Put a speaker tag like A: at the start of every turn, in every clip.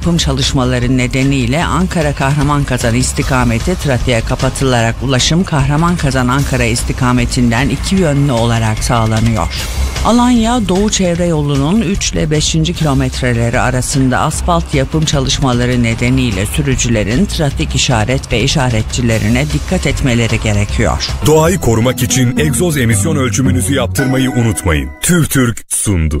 A: yapım çalışmaları nedeniyle Ankara Kahraman-Kazan istikameti trafiğe kapatılarak ulaşım Kahraman-Kazan Ankara istikametinden iki yönlü olarak sağlanıyor. Alanya Doğu Çevre Yolu'nun 3 ile 5. kilometreleri arasında asfalt yapım çalışmaları nedeniyle sürücülerin trafik işaret ve işaretçilerine dikkat etmeleri gerekiyor.
B: Doğayı korumak için egzoz emisyon ölçümünüzü yaptırmayı unutmayın. TÜRTÜRK sundu.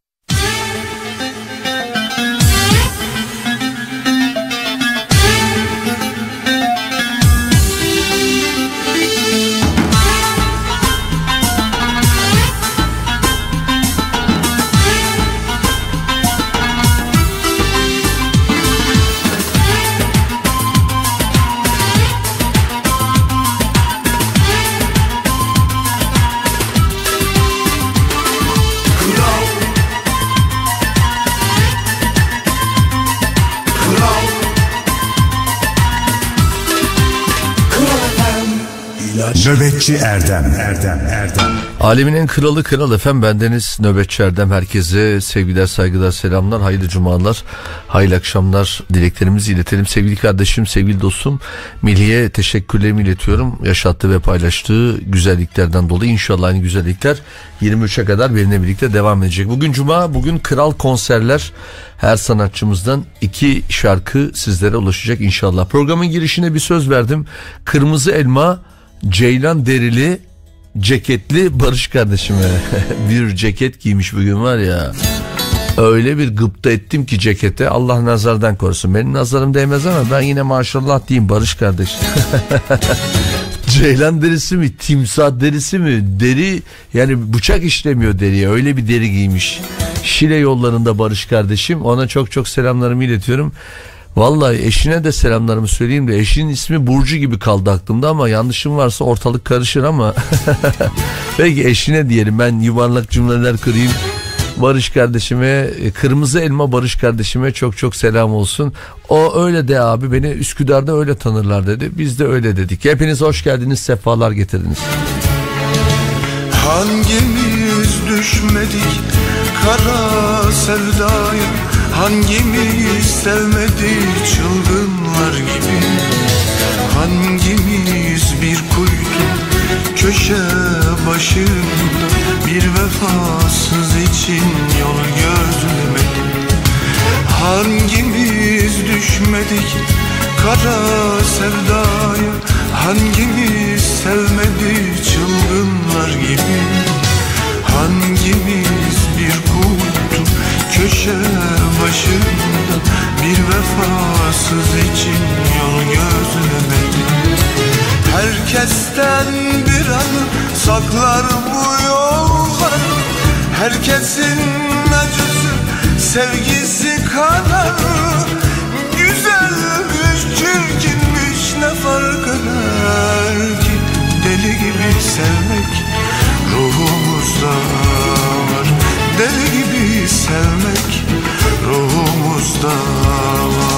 C: Nöbetçi Erdem. Erdem Erdem.
D: Alemin en kralı kral efem bendeniz Nöbetçi Erdem. Herkese sevgiler saygılar selamlar hayırlı cumalar hayırlı akşamlar dileklerimizi iletelim. Sevgili kardeşim sevgili dostum Milliye teşekkürlerimi iletiyorum. Yaşattığı ve paylaştığı güzelliklerden dolayı. İnşallah aynı güzellikler 23'e kadar benimle birlikte devam edecek. Bugün cuma bugün kral konserler her sanatçımızdan iki şarkı sizlere ulaşacak inşallah. Programın girişine bir söz verdim. Kırmızı elma Ceylan derili ceketli Barış kardeşime. Bir ceket giymiş bugün var ya. Öyle bir gıpta ettim ki cekete. Allah nazardan korusun. Benim nazarım değmez ama ben yine maşallah diyeyim Barış kardeş. Ceylan derisi mi timsah derisi mi? Deri yani bıçak işlemiyor deriye. Öyle bir deri giymiş. Şile yollarında Barış kardeşim. Ona çok çok selamlarımı iletiyorum Vallahi eşine de selamlarımı söyleyeyim de eşinin ismi Burcu gibi kaldı aklımda ama yanlışım varsa ortalık karışır ama belki eşine diyelim ben yuvarlak cümleler kırayım. Barış kardeşime kırmızı elma Barış kardeşime çok çok selam olsun. O öyle de abi beni Üsküdar'da öyle tanırlar dedi. Biz de öyle dedik. Hepiniz hoş geldiniz sefalar getirdiniz.
E: Hangimiz düşmedik kara sevdaya Hangimiz sevmedi çılgınlar gibi? Hangimiz bir kuytu köşe başında Bir vefasız için yol gözlemedi Hangimiz düşmedik kara sevdaya? Hangimiz sevmedi çılgınlar gibi? Hangimiz bir kuytu köşe başında Bir vefasız için yol gözlemedi. Herkesten bir an saklar bu yollar Herkesin acısı sevgisi kadar. Güzelmiş çirkinmiş ne fark eder ki? Deli gibi sevmek ruhumuzda Deli gibi sevmek ruhumuzda var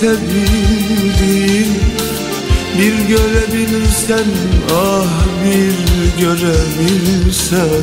F: sevildiğini Bir görebilirsen ah bir görebilsen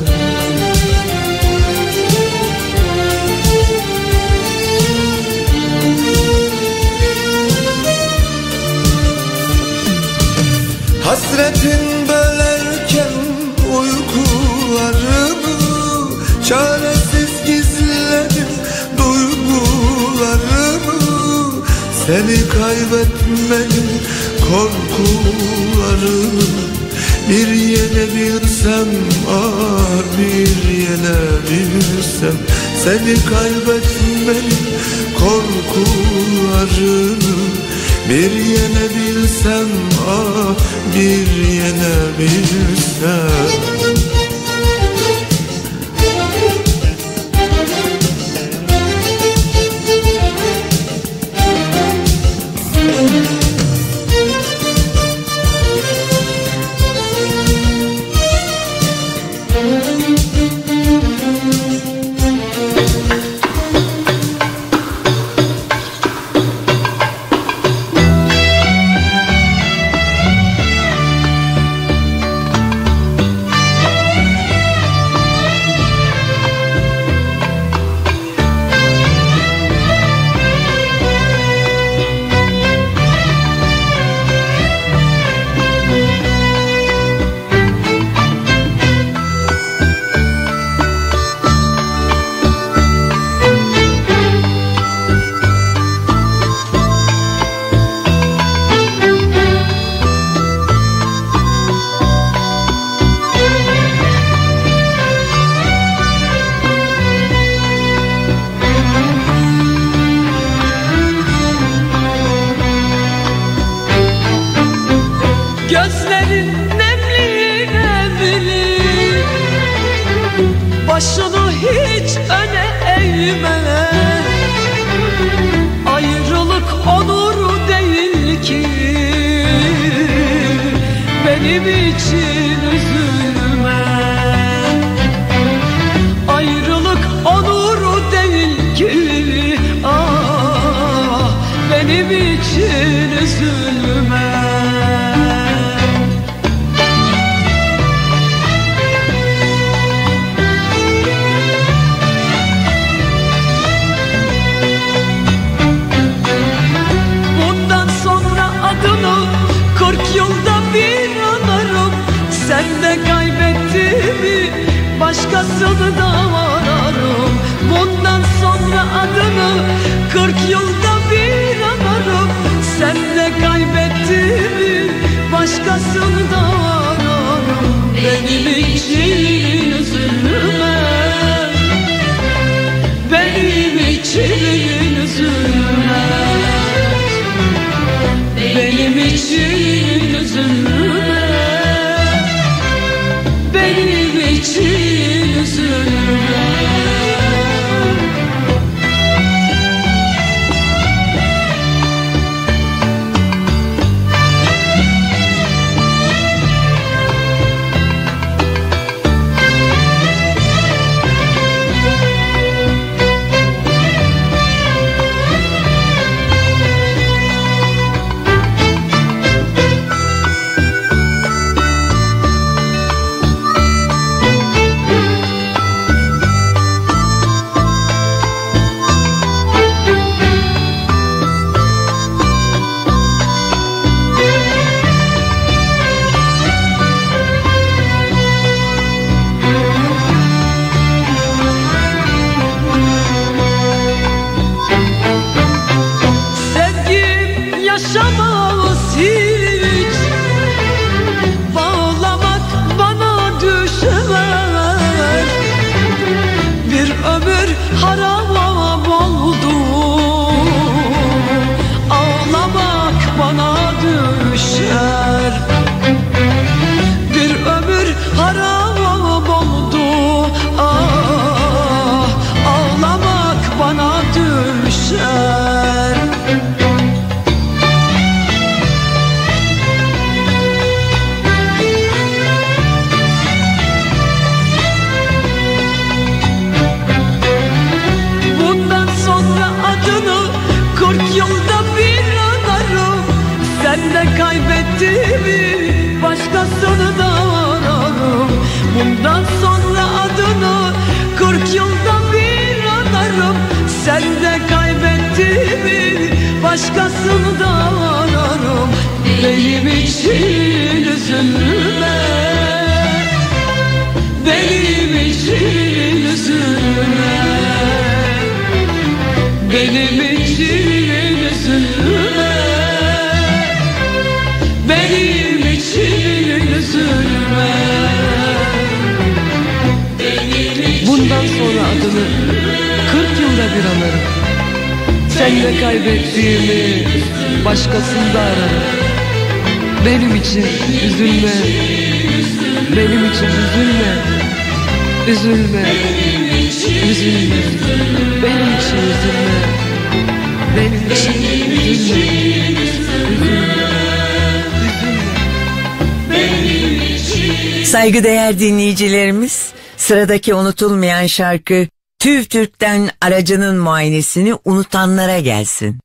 G: Saygıdeğer dinleyicilerimiz, sıradaki unutulmayan şarkı TÜV TÜRK'ten aracının muayenesini unutanlara gelsin.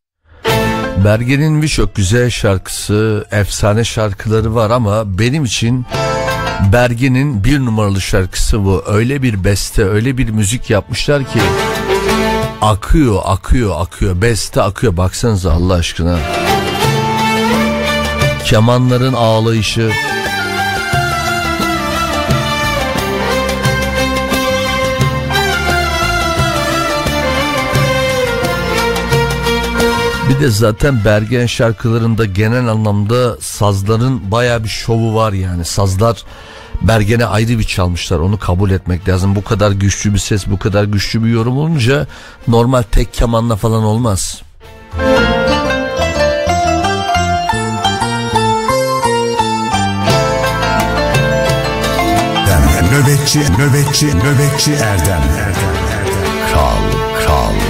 D: Bergen'in birçok güzel şarkısı, efsane şarkıları var ama benim için Bergen'in bir numaralı şarkısı bu. Öyle bir beste, öyle bir müzik yapmışlar ki akıyor, akıyor, akıyor. Beste akıyor. Baksanıza Allah aşkına. Kemanların ağlayışı. Bir de zaten Bergen şarkılarında genel anlamda sazların baya bir şovu var yani. Sazlar Bergen'e ayrı bir çalmışlar onu kabul etmek lazım. Bu kadar güçlü bir ses bu kadar güçlü bir yorum olunca normal tek kemanla falan olmaz.
C: Nöbetçi, nöbetçi, nöbetçi Erdem. Erdem, Erdem.
D: Kral, kral.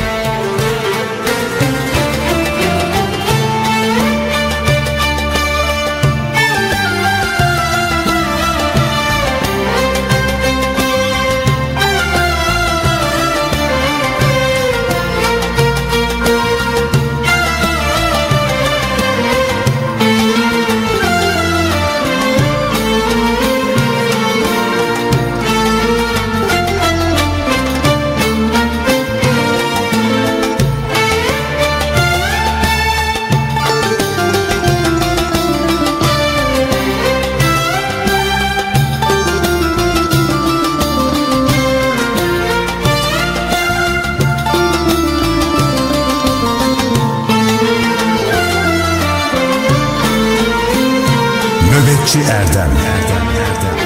C: Nöbetçi Erdem.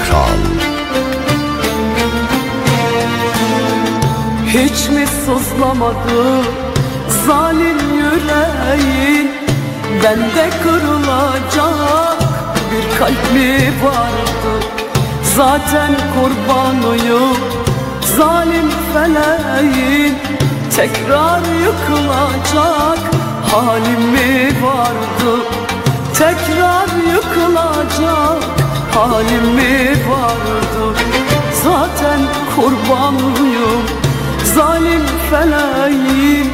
C: Kral.
H: Hiç mi sızlamadı zalim yüreğin? Bende kırılacak bir kalp mi vardı. Zaten kurbanıyım zalim feleğin. Tekrar yıkılacak halim mi vardı Tekrar yıkılacak halim mi vardı? Zaten kurbanıyım zalim feleğin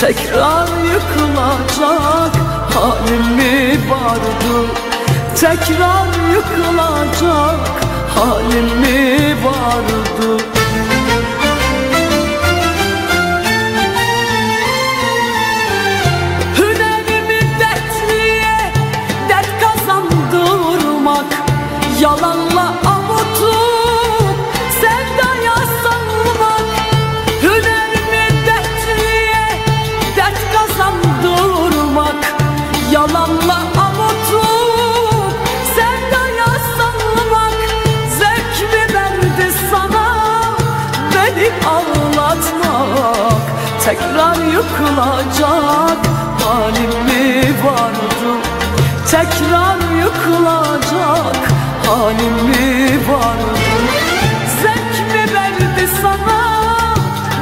H: Tekrar yıkılacak halim mi vardı? Tekrar yıkılacak halim mi vardı Yalanla avutup sevdaya salmak Hünerimi dertliye dert kazandırmak? Yalanla avutup sevdaya salmak Zevk mi verdi sana beni ağlatmak. Tekrar yıkılacak halim mi vardı? Tekrar yıkılacak halim mi vardı Zevk mi verdi sana?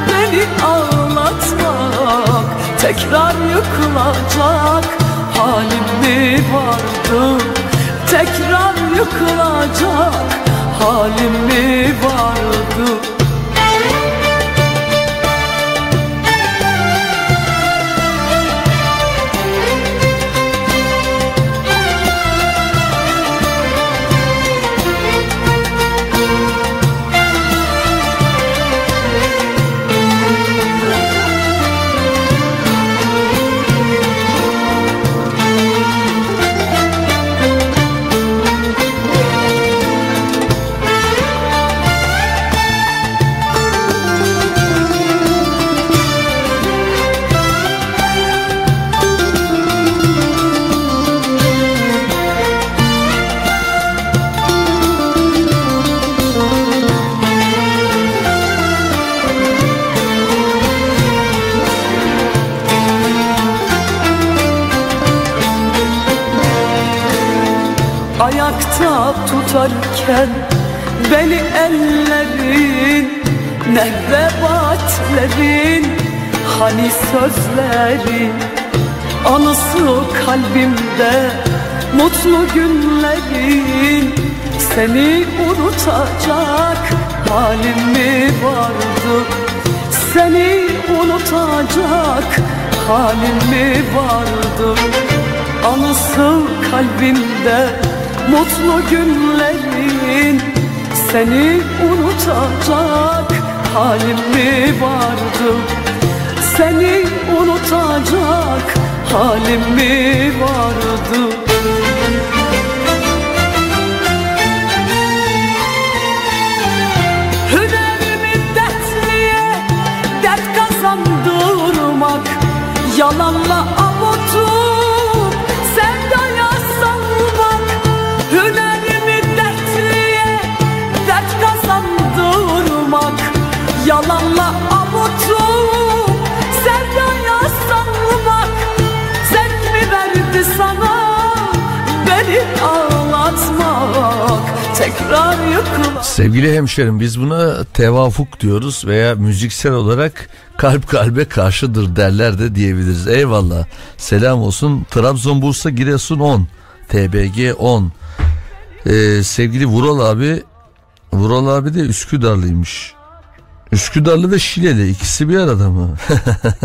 H: Beni ağlatmak Tekrar yıkılacak halim mi vardı? Tekrar yıkılacak halim mi vardı Tutarken beni ellerin Nehrebatlerin hani sözlerin Anısı kalbimde mutlu günlerin Seni unutacak halim mi vardı? Seni unutacak halim mi vardı? Anısı kalbimde mutlu günlerin Seni unutacak halim mi vardı? Seni unutacak halim mi vardı? Hünerimi dertliye dert kazandırmak Yalanla Yalanla avutup sevdaya salmak Zevk mi verdi sana beni ağlatmak Tekrar yıkılmak
D: Sevgili hemşerim biz buna tevafuk diyoruz veya müziksel olarak kalp kalbe karşıdır derler de diyebiliriz. Eyvallah. Selam olsun. Trabzon, Bursa, Giresun 10. TBG 10. Ee, sevgili Vural abi Vural abi de Üsküdarlıymış. Üsküdarlı ve Şileli ikisi bir arada mı?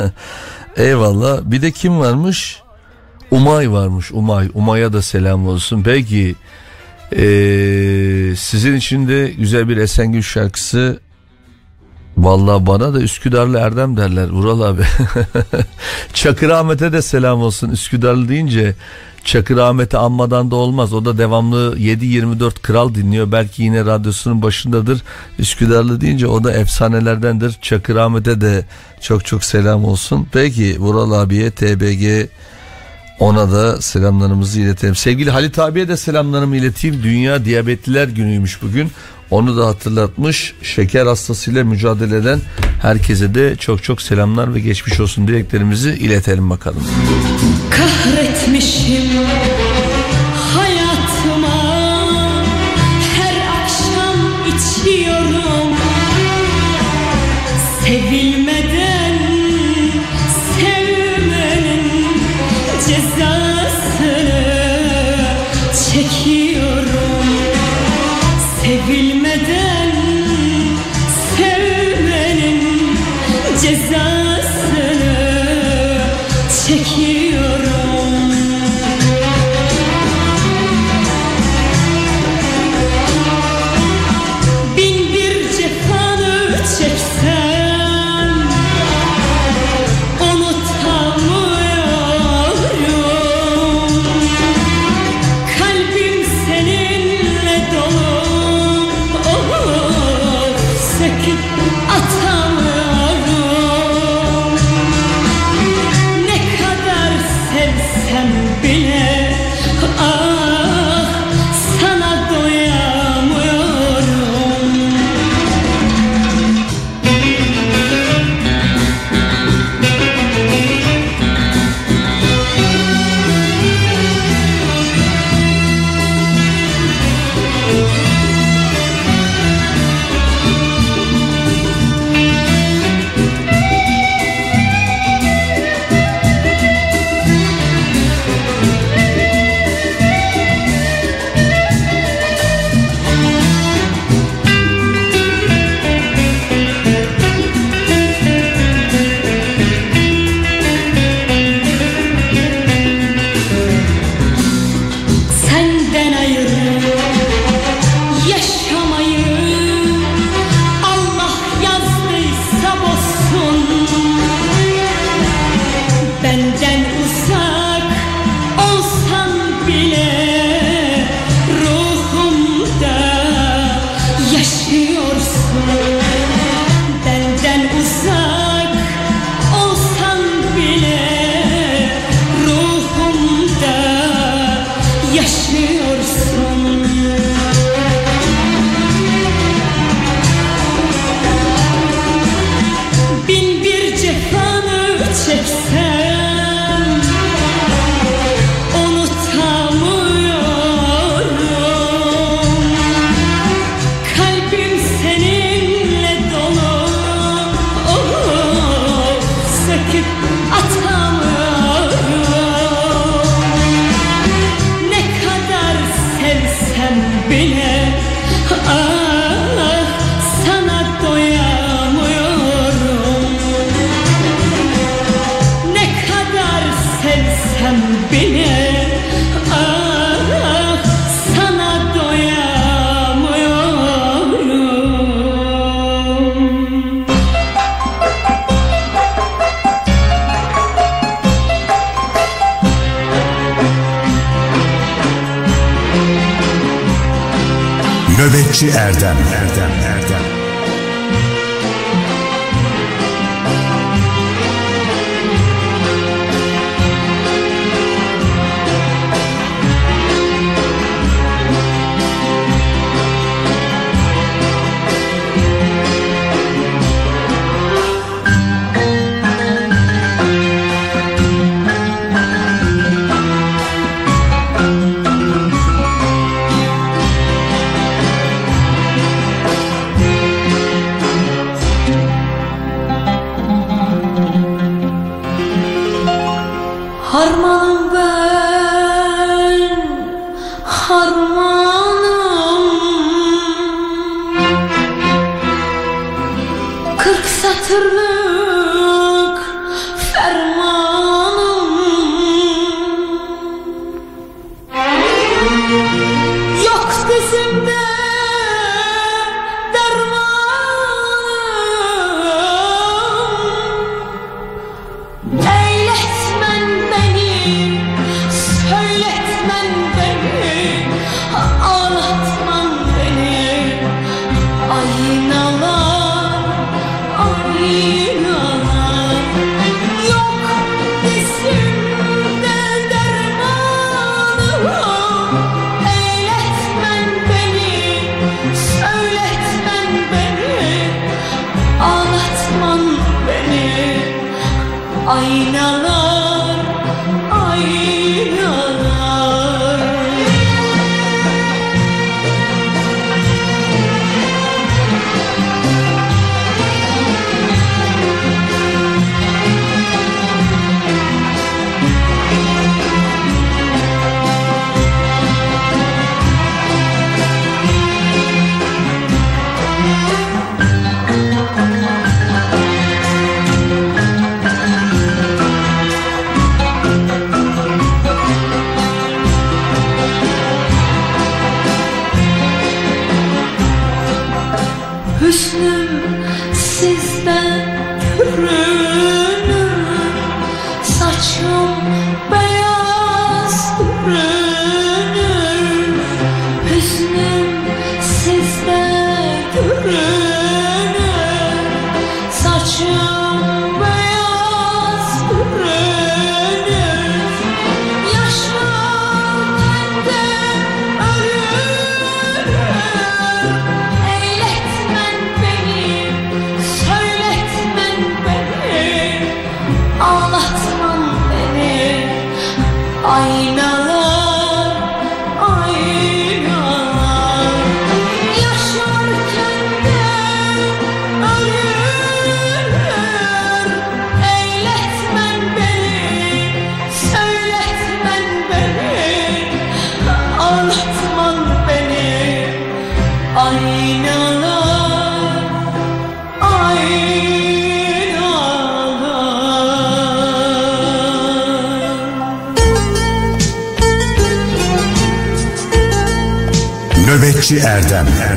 D: Eyvallah. Bir de kim varmış? Umay varmış. Umay. Umay'a da selam olsun. Peki ee, sizin için de güzel bir Esengül şarkısı Vallahi bana da Üsküdarlı Erdem derler Vural abi. Çakır Ahmet'e de selam olsun. Üsküdarlı deyince Çakır Ahmet'i anmadan da olmaz. O da devamlı 7-24 kral dinliyor. Belki yine radyosunun başındadır. Üsküdarlı deyince o da efsanelerdendir. Çakır Ahmet'e de çok çok selam olsun. Peki Vural abiye TBG ona da selamlarımızı iletelim. Sevgili Halit abiye de selamlarımı ileteyim. Dünya Diyabetliler Günü'ymüş bugün. Onu da hatırlatmış. Şeker hastasıyla mücadele eden herkese de çok çok selamlar ve geçmiş olsun dileklerimizi iletelim bakalım.
I: Kahretmişim.
J: I know Богдан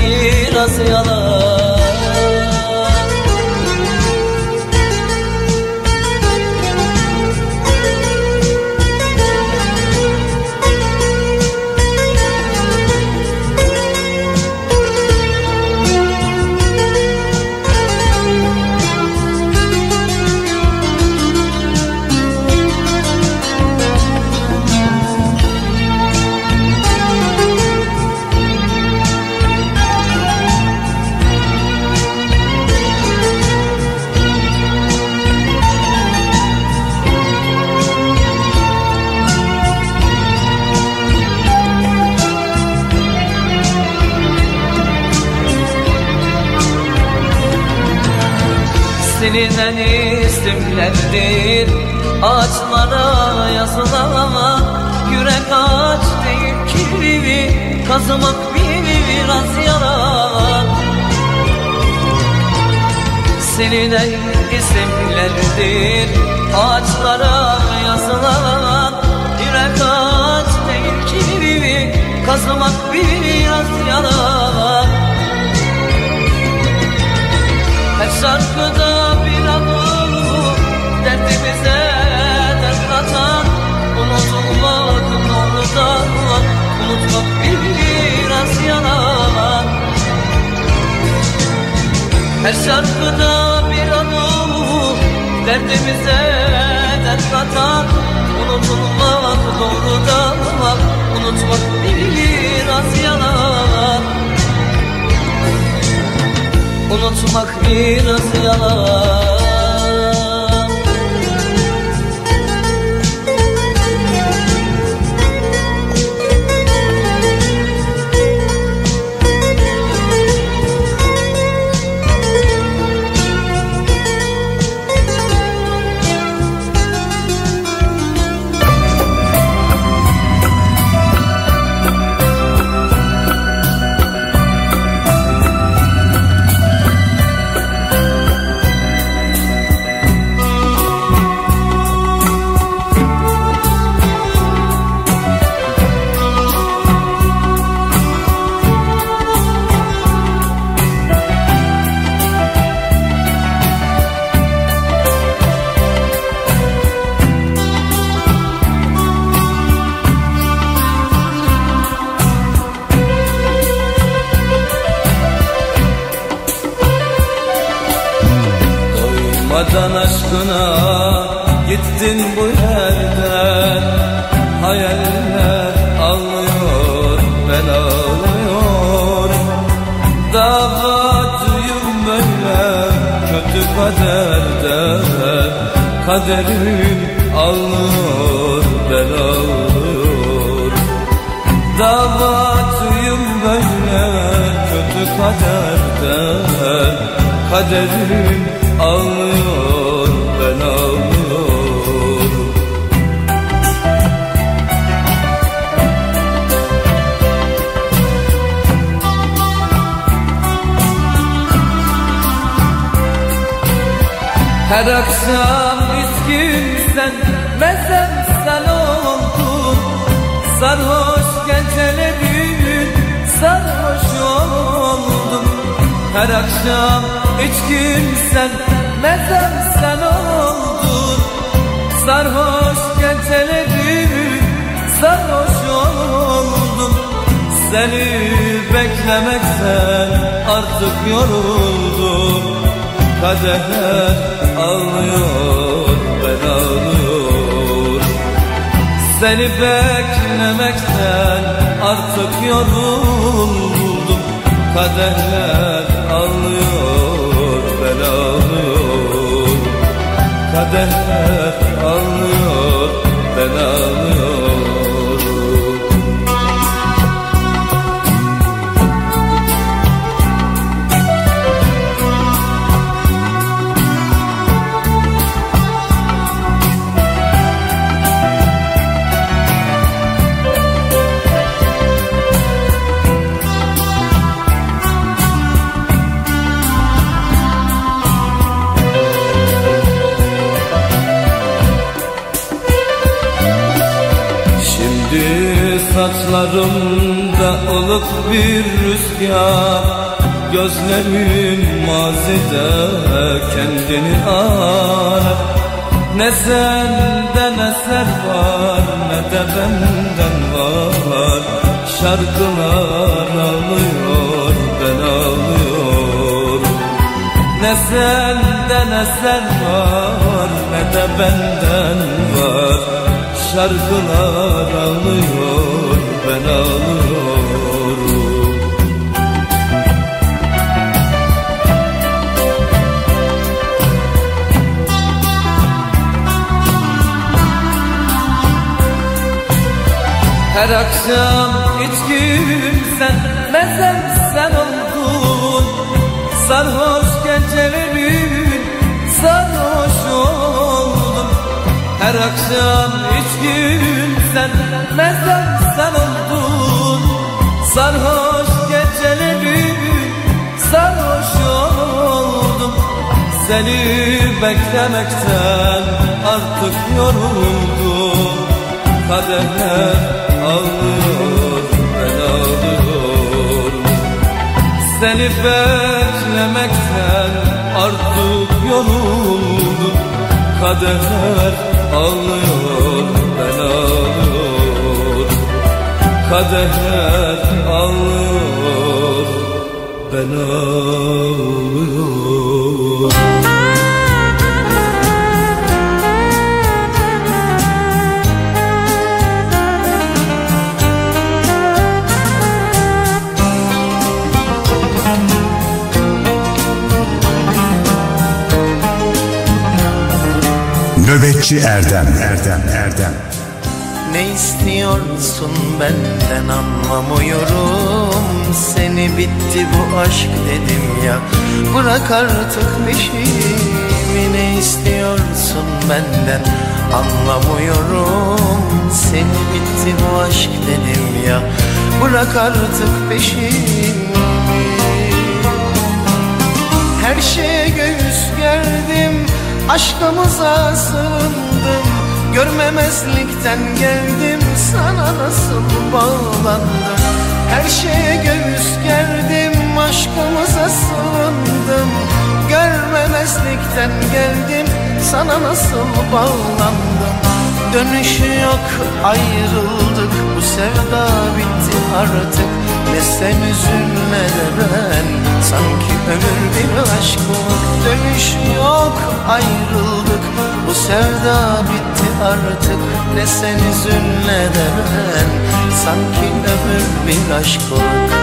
J: biraz yalan Her şarkıda bir anı Derdimize dert katan Unutulmak doğrudan var Unutmak biraz yalan. Unutmak biraz yalan. Her
K: akşam içkin sen mezem sen oldun. Sarhoş gecelerin sarhoş oldum. Her akşam içkin sen mezem sen oldun. Sarhoş gecelerin sarhoş oldum. Seni beklemekten artık yoruldum Kaderler ağlıyor ben ağlıyorum Seni beklemekten artık yoruldum Kaderler ağlıyor ben ağlıyorum Kaderler ağlıyor ben ağlıyorum ılık bir rüzgar Gözlerim mazide kendini arar. Ne senden eser var ne de benden var. Şarkılar ağlıyor ben ağlıyorum Ne senden eser var ne de benden var. Şarkılar ağlıyor ben ağlıyorum Her akşam içkim sen mezem sen oldun. Sarhoş gecelerin sarhoş oldum Her akşam içkim sen mezem sen oldun. Sarhoş gecelerin sarhoş oldum. Seni beklemekten artık yoruldum. Kaderler Seni beklemekten artık yoruldum. Kaderler ağlıyor ben ağlıyorum. Kaderler ağlıyor ben ağlıyorum
C: Nöbetçi Erdem. Erdem Erdem.
L: Ne istiyorsun benden anlamıyorum. Seni bitti bu aşk dedim ya. Bırak artık peşimi. Ne istiyorsun benden anlamıyorum. Seni bitti bu aşk dedim ya. Bırak artık peşimi. Her şeye göğüs gerdim Aşkımıza sığındım. Görmemezlikten geldim. Sana nasıl bağlandım? Her şeye göğüs gerdim. Aşkımıza sığındım. Görmemezlikten geldim. Sana nasıl bağlandım? Dönüşü yok. Ayrıldık. Bu sevda bitti artık Ne sen üzülme de ben. Sanki ömür bir aşklık Dönüş yok. Ayrıldık. Bu sevda bitti artık. Ne sen üzülme de ben. Sanki ömür bir aşklık Olmuşun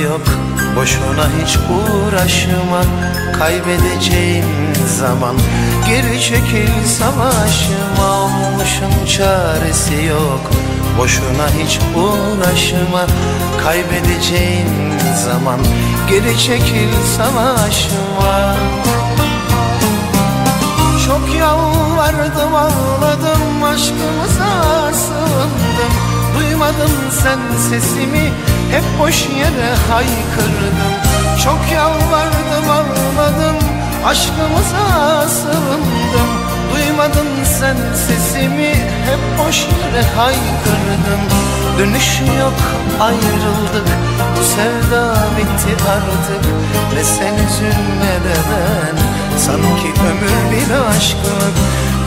L: yok. Boşuna hiç uğraşma. Kaybedeceğim zaman Geri çekil savaşıma Olmuşun çaresi yok. Boşuna hiç uğraşma. Kaybedeceğim zaman Geri çekil savaşıma Çok yalvardım ağladım Aşkımıza sığındım Duymadın sen sesimi Hep boş yere haykırdım Çok yalvardım ağladım Aşkımıza sığındım. Duymadın sen sesimi. Hep boş yere haykırdım Dönüş yok ayrıldık. Bu sevda bitti artık. Ne sen üzülme de ben. Sanki ömür bir aşklık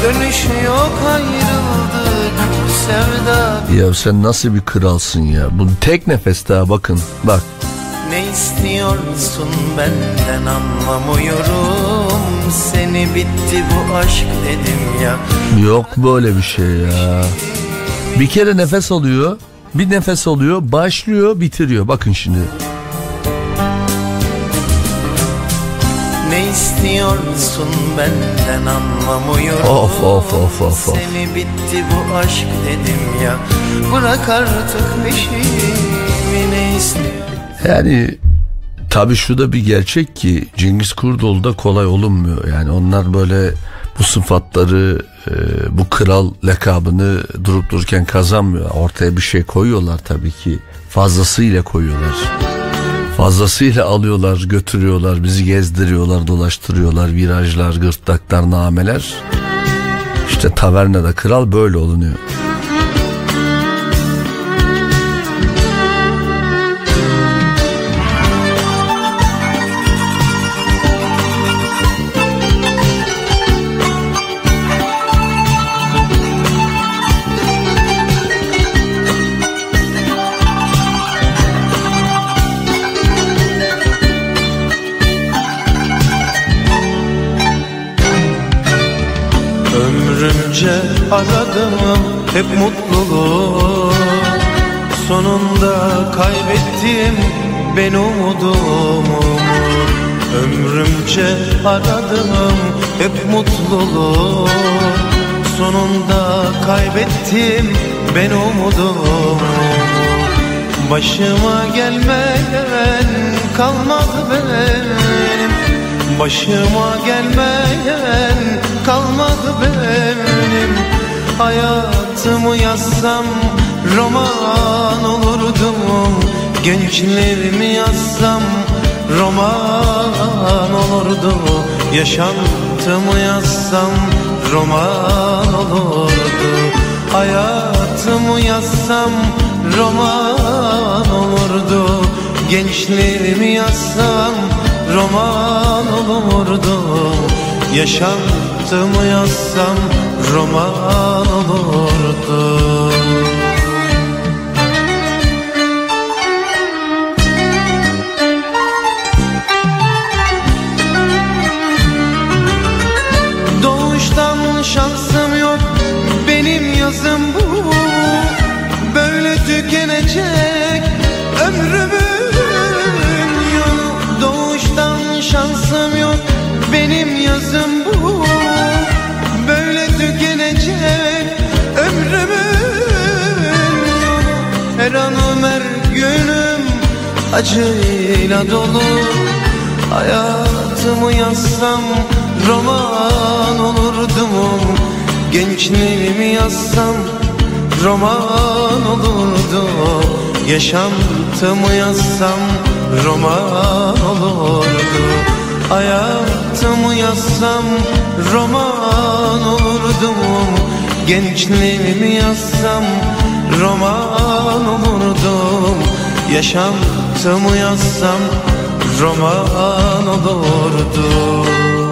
L: Dönüş yok ayrıldık sevda
D: Ya sen nasıl bir kralsın ya. Bu tek nefes daha bakın. Bak.
L: Ne istiyorsun benden anlamıyorum Seni bitti bu aşk dedim ya
D: Yok böyle bir şey ya. Bir kere nefes alıyor. Bir nefes alıyor. Başlıyor bitiriyor. Bakın şimdi.
L: Ne istiyorsun benden anlamıyorum
D: Of, of, of, of, of.
L: Seni bitti bu aşk dedim ya Bırak artık peşimi ne istiyorsun
D: Yani tabii şu da bir gerçek ki Cengiz Kurdoğlu da kolay olunmuyor. Yani onlar böyle bu sıfatları e, bu kral lakabını durup dururken kazanmıyor. Ortaya bir şey koyuyorlar tabii ki. Fazlasıyla koyuyorlar. Fazlasıyla alıyorlar, götürüyorlar, bizi gezdiriyorlar, dolaştırıyorlar, virajlar, gırtlaklar, nameler. İşte tavernada kral böyle olunuyor.
E: Ömrümce aradım hep mutluluğu. Sonunda kaybettim ben umudumu. Ömrümce aradım hep mutluluğu. Sonunda kaybettim ben umudumu. Başıma gelmeyen kalmadı benim. Başıma gelmeyen kalmadı benim. Hayatımı yazsam roman olurdu Gençlerimi yazsam roman olurdu Yaşantımı yazsam roman olurdu. Hayatımı yazsam roman olurdu. Gençlerimi yazsam roman olurdu. Yaşantımı yazsam roman olurdu acıyla dolu Hayatımı yazsam roman olurdum. Gençliğimi yazsam roman olurdu. Yaşantımı yazsam roman olurdu. Hayatımı yazsam roman olurdu
L: olurdum. Gençliğimi yazsam roman olurdum Yaşantımı yazsam roman olurdum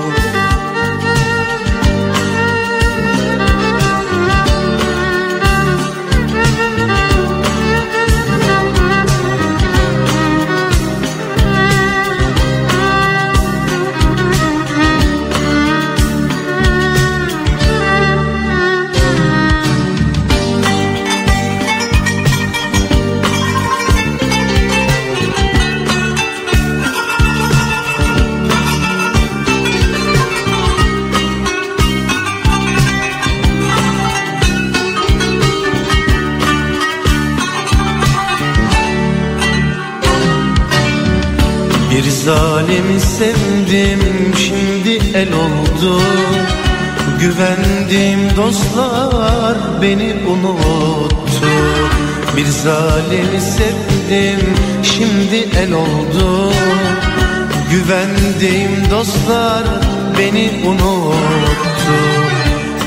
L: zalimi sevdim şimdi el oldu. Güvendiğim dostlar beni unuttu. Bir zalimi sevdim şimdi el oldu. Güvendiğim dostlar beni unuttu.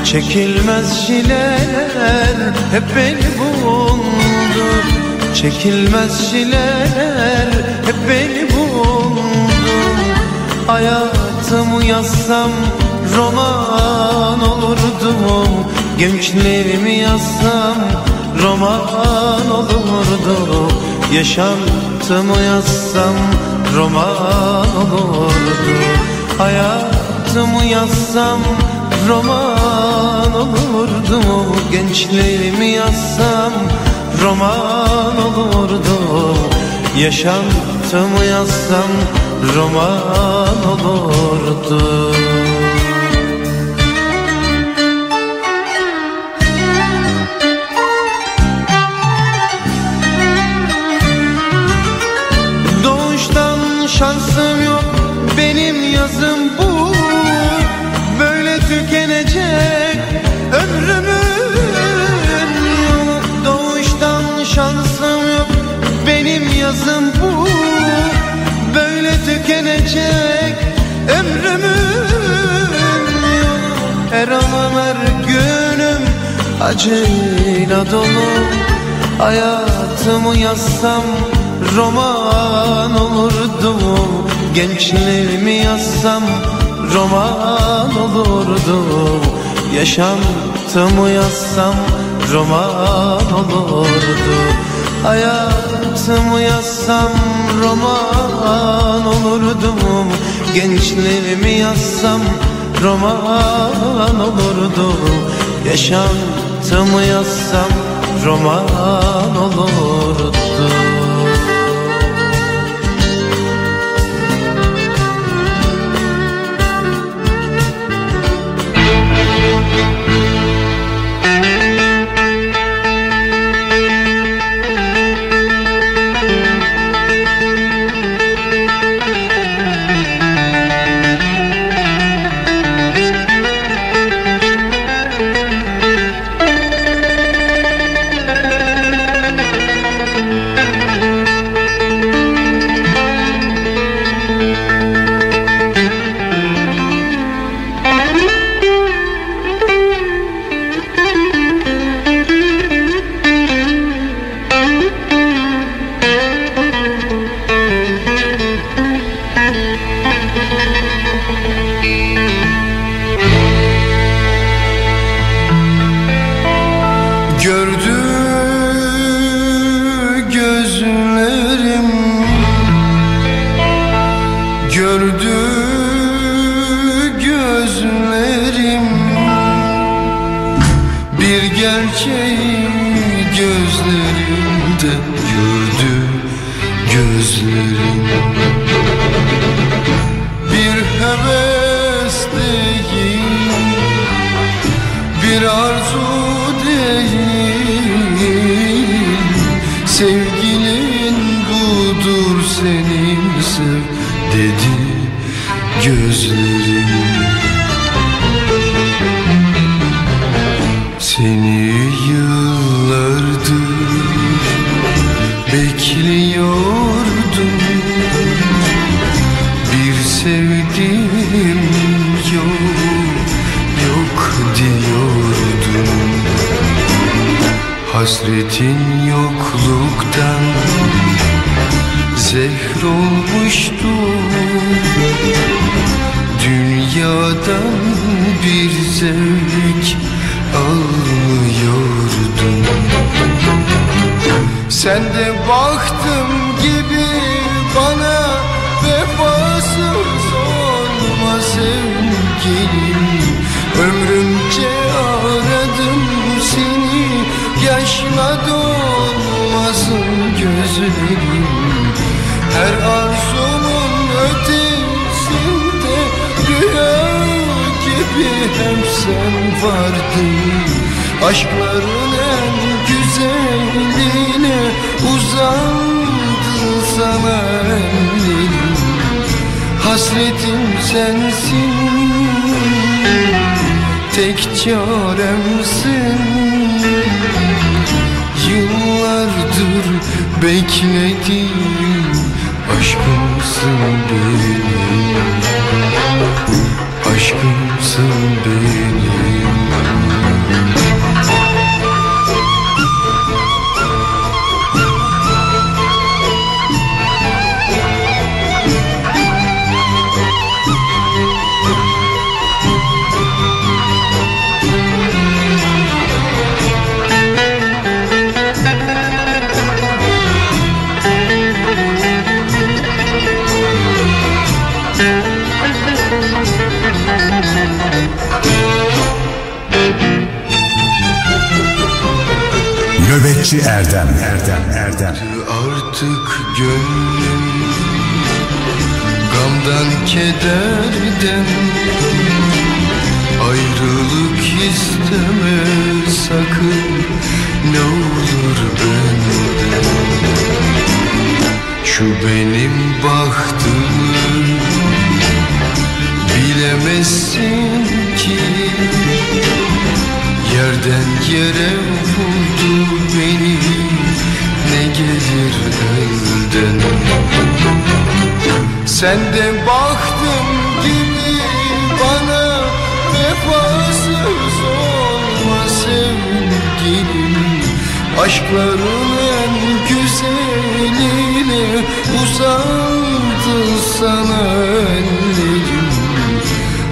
L: Çekilmez çileler hep beni buldu. Çekilmez çileler hep beni Hayatımı yazsam roman olurdum Gençliğimi yazsam roman olurdu Yaşantımı yazsam roman olurdu. Hayatımı yazsam roman olurdu Gençliğimi yazsam roman olurdu Yaşantımı yazsam roman olurdu acıyla dolu Hayatımı yazsam roman olurdu. Gençliğimi yazsam roman olurdu. Yaşantımı yazsam roman olurdu. Hayatımı yazsam roman olurdum Gençliğimi yazsam roman olurdu. Yaşantımı yazsam roman olurdu
E: bekledim Aşkımsın benim. Aşkımsın benim
C: Nöbetçi Erdem. Erdem Erdem.
E: Artık gönlüm Gamdan kederden Ayrılık isteme sakın Ne olur benden. Şu benim bahtımı Bilemezsin ki Yerden yere vurdu beni. Ne gelir elden Sen de baktım gibi bana Vefasız olma sevgilim. Aşkların en güzeline Uzandı sana ellerim.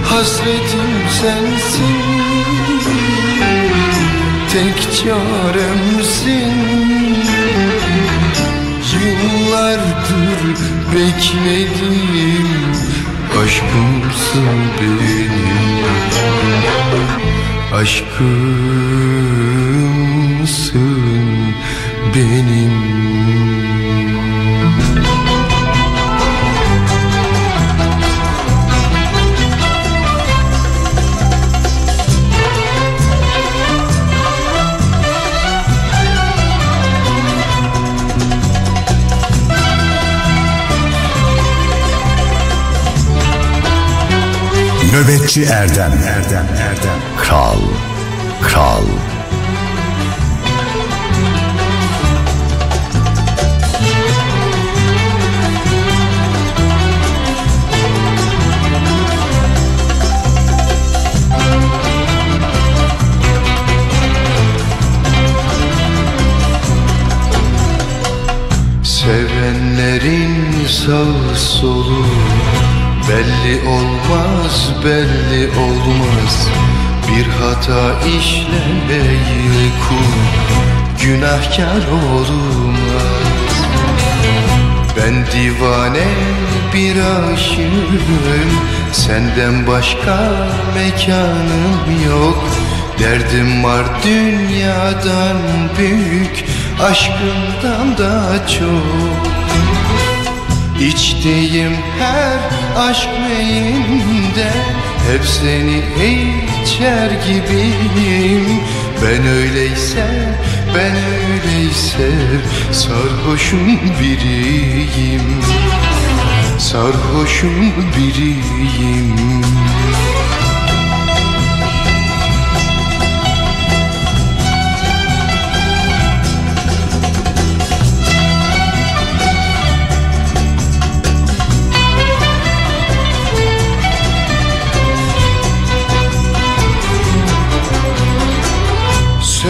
E: Hasretim sensin Tek çaremsin. Yıllardır bekledim Aşkımsın benim Aşkımsın benim
C: Nöbetçi Erdem Erdem Erdem
D: Kral, kral.
E: Sevenlerin sağ solu Belli olmaz belli olmaz. Bir hata işlemeye kul Günahkar olmaz. Ben divane bir aşığım. Senden başka mekanım yok. Derdim var dünyadan büyük Aşkından da çok İçtiğim her aşk meyinde Hep seni içer gibiyim. Ben öyleyse, ben öyleyse Sarhoşum biriyim. Sarhoşum biriyim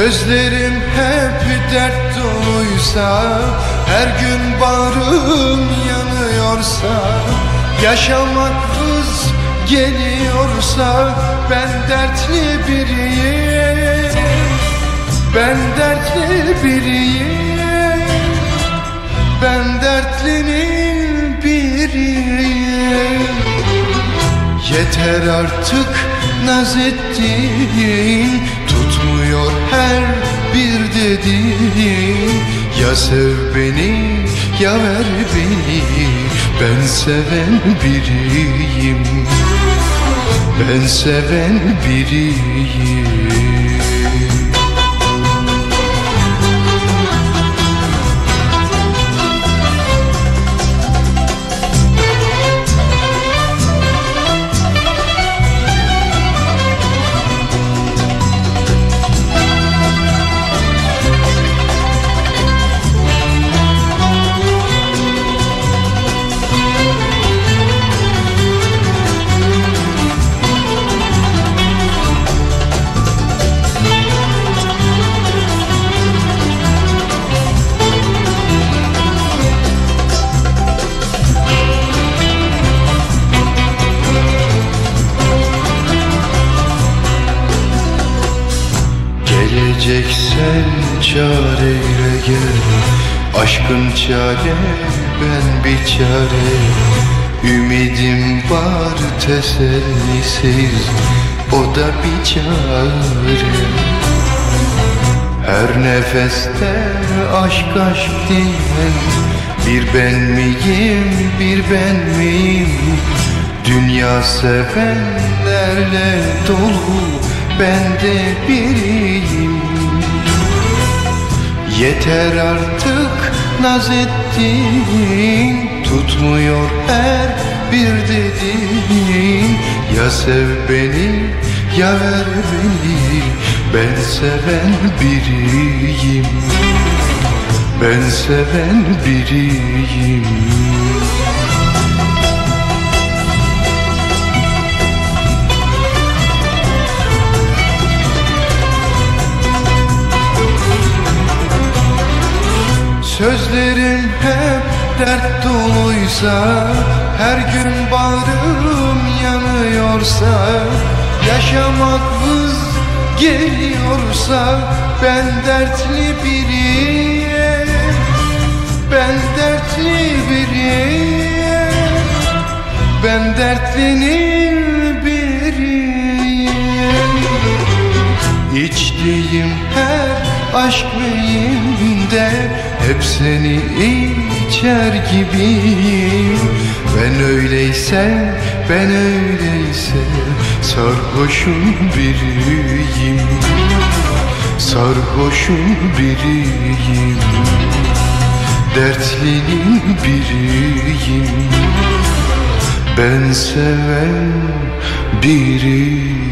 E: Sözlerim hep dert doluysa Her gün bağrım yanıyorsa Yaşamak hız geliyorsa Ben dertli biriyim. Ben dertli biriyim. Ben dertlinin biriyim. Yeter artık naz ettiğin Tutmuyor her bir dediğin. Ya sev beni ya ver beni Ben seven biriyim. Ben seven biriyim Aşkın çare ben bir çare. Ümidim var tesellisiz O da bir çare. Her nefeste aşk aşk diyen Bir ben miyim bir ben miyim? Dünya sevenlerle dolu ben de biriyim. Yeter artık naz ettiğin Tutmuyor her bir dediğin. Ya sev beni ya ver beni Ben seven biriyim. Ben seven biriyim dert doluysa Her gün bağrım yanıyorsa Yaşamak vız geliyorsa Ben dertli biriyim Ben dertli biriyim Ben dertlinin biriyim. İçtiğim her aşk meyinde Hep seni içer gibiyim. Ben öyleyse, ben öyleyse Sarhoşun biriyim. Sarhoşun biriyim. Dertlinin biriyim. Ben seven biriyim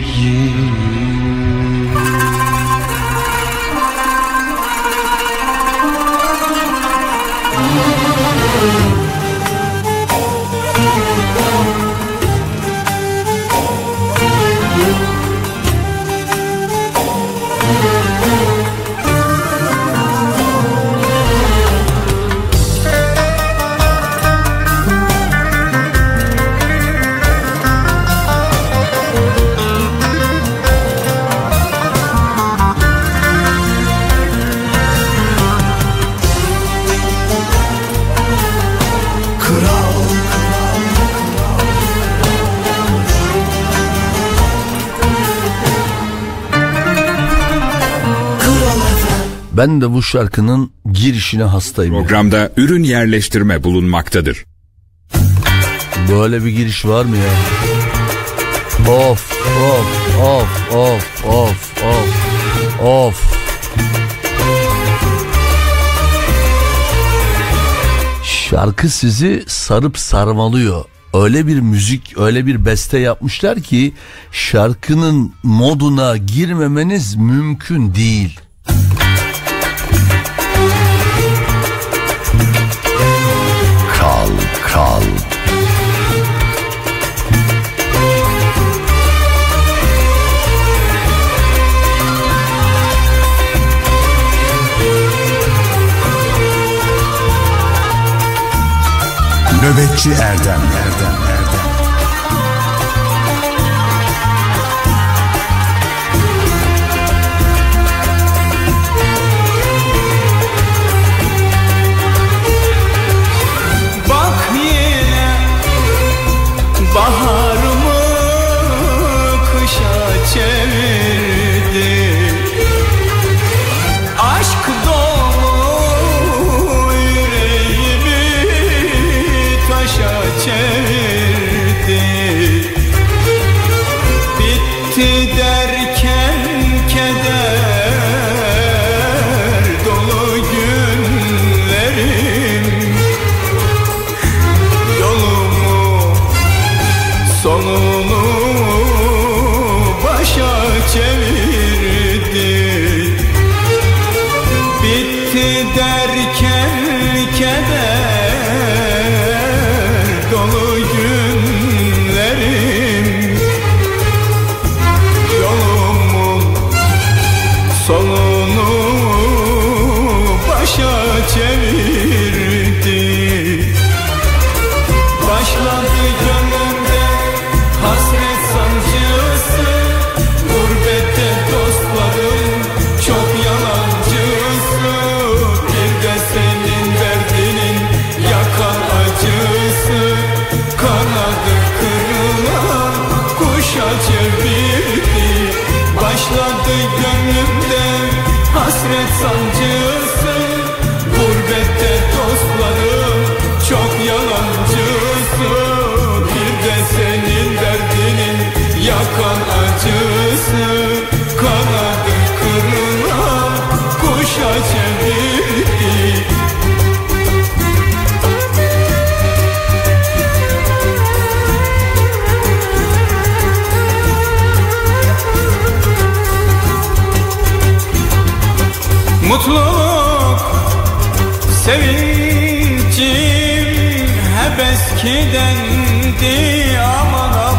D: Ben de bu şarkının girişine hastayım.
M: Programda ürün yerleştirme bulunmaktadır.
D: Böyle bir giriş var mı ya? Of of of of of of of. Şarkı sizi sarıp sarmalıyor. Öyle bir müzik, öyle bir beste yapmışlar ki şarkının moduna girmemeniz mümkün değil.
C: Kral
B: Nöbetçi Erdem.
N: Mutluluk Sevincim hep eskidendi aman aman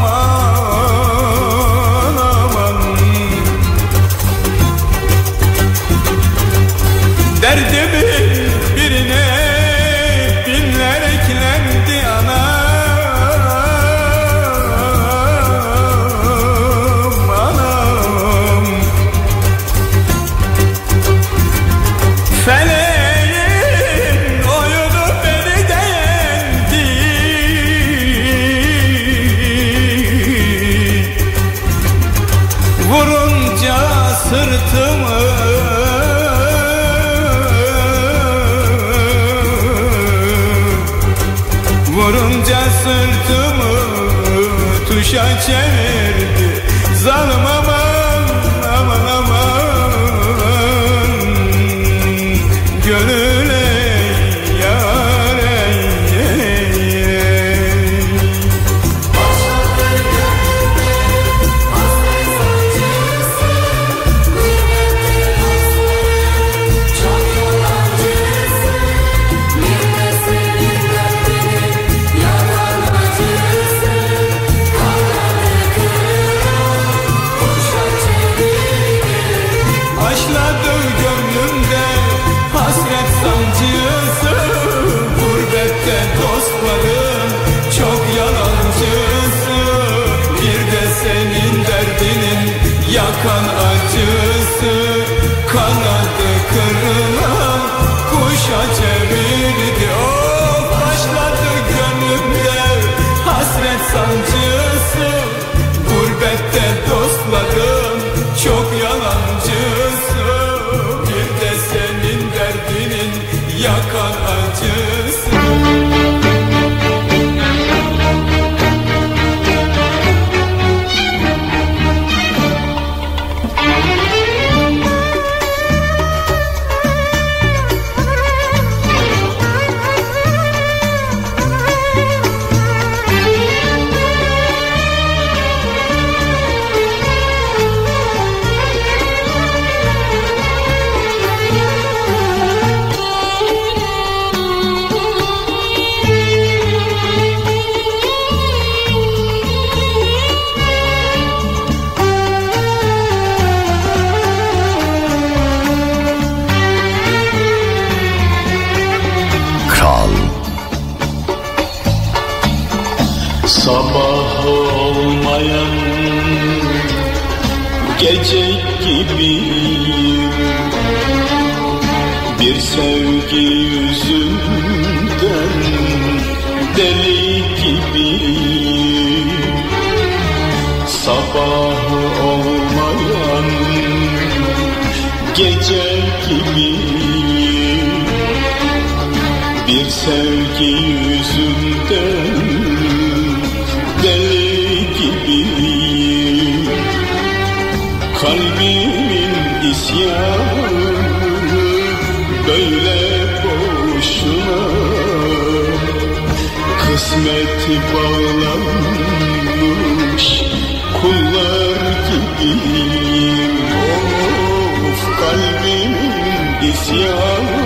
N: isyanı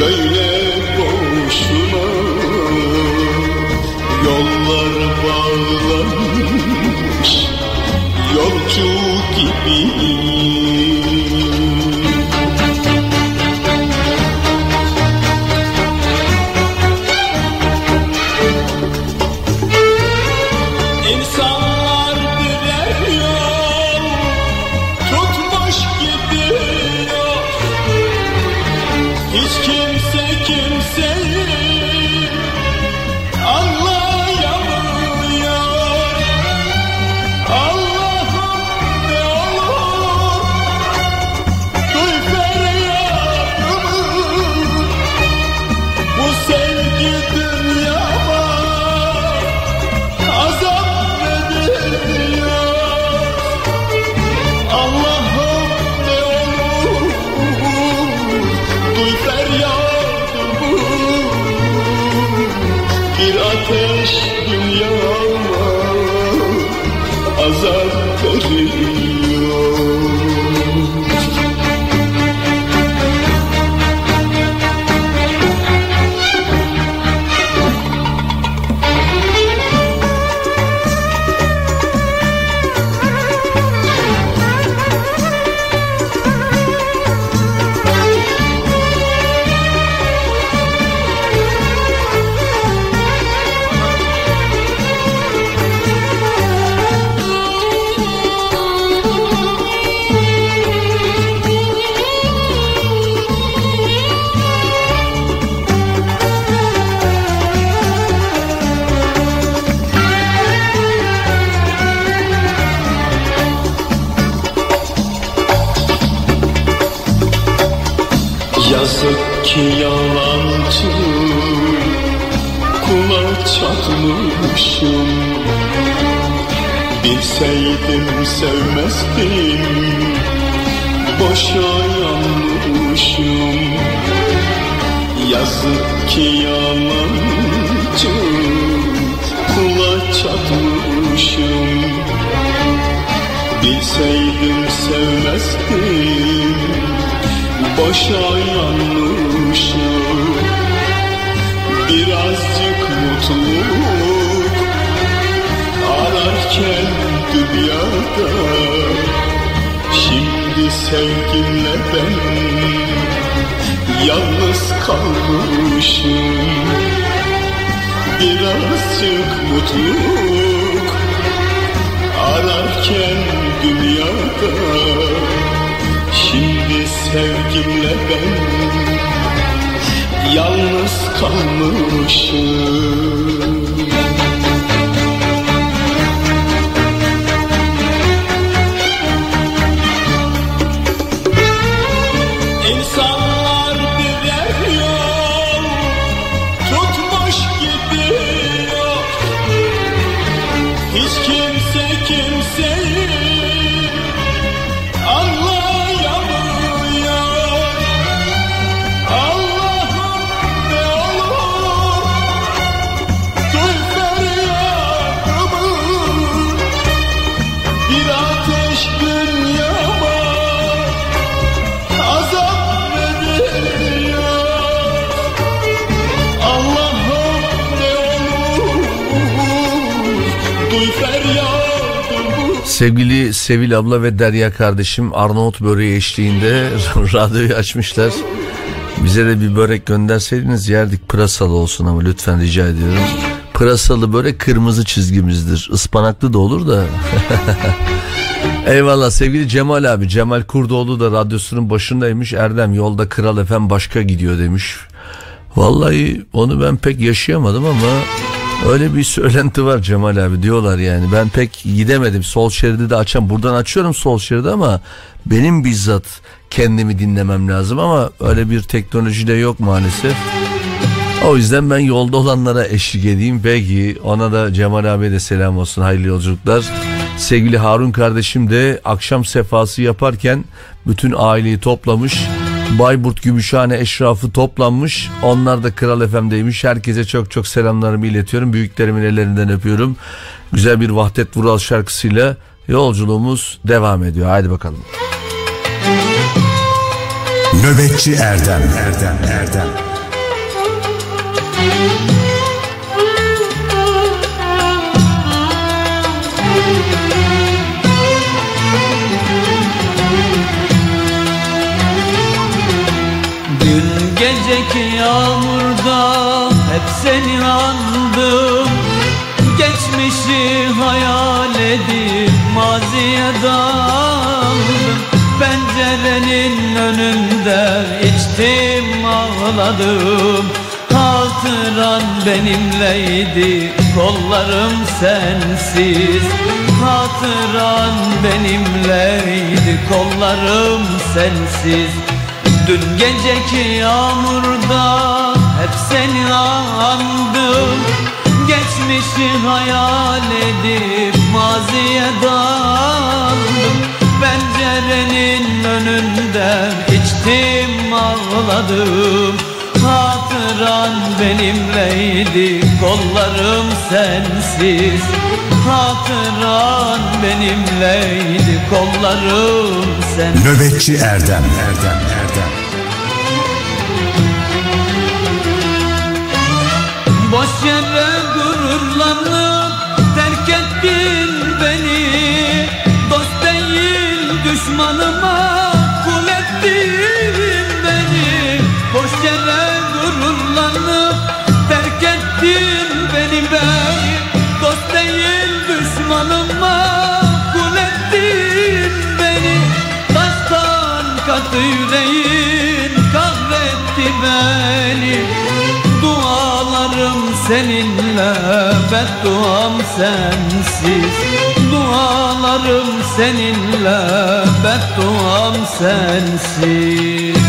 N: böyle
D: Sevgili Sevil abla ve Derya kardeşim Arnavut böreği eşliğinde radyoyu açmışlar. Bize de bir börek gönderseydiniz yerdik pırasalı olsun ama lütfen rica ediyorum. Pırasalı börek kırmızı çizgimizdir. Ispanaklı da olur da. Eyvallah sevgili Cemal abi. Cemal Kurdoğlu da radyosunun başındaymış. Erdem yolda Kral Efem başka gidiyor demiş. Vallahi onu ben pek yaşayamadım ama öyle bir söylenti var Cemal abi diyorlar yani. Ben pek gidemedim. Sol şeridi de açam. Buradan açıyorum sol şeridi ama benim bizzat kendimi dinlemem lazım ama öyle bir teknoloji de yok maalesef. O yüzden ben yolda olanlara eşlik edeyim. Peki ona da Cemal abiye de selam olsun. Hayırlı yolculuklar. Sevgili Harun kardeşim de akşam sefası yaparken bütün aileyi toplamış. Bayburt Gümüşhane eşrafı toplanmış. Onlar da Kral FM'deymiş. Herkese çok çok selamlarımı iletiyorum. Büyüklerimin ellerinden öpüyorum. Güzel bir Vahdet Vural şarkısıyla yolculuğumuz devam ediyor. Haydi bakalım.
B: Nöbetçi Erdem Erdem Erdem
J: Dün geceki yağmurda hep seni andım. Geçmişi hayal edip maziye daldım Pencerenin önünde içtim ağladım. Hatıran benimleydi kollarım sensiz. Hatıran benimleydi kollarım sensiz Dün geceki yağmurda hep seni andım. Geçmişi hayal edip maziye daldım. Pencerenin önünde içtim ağladım. Hatıran benimleydi kollarım sensiz Hatıran benimleydi kollarım sensiz
B: Nöbetçi Erdem. Erdem Erdem.
J: Boş yere gururlanıp terk ettin beni. Dost değil düşmanıma seninle bedduam sensiz. Dualarım seninle bedduam sensiz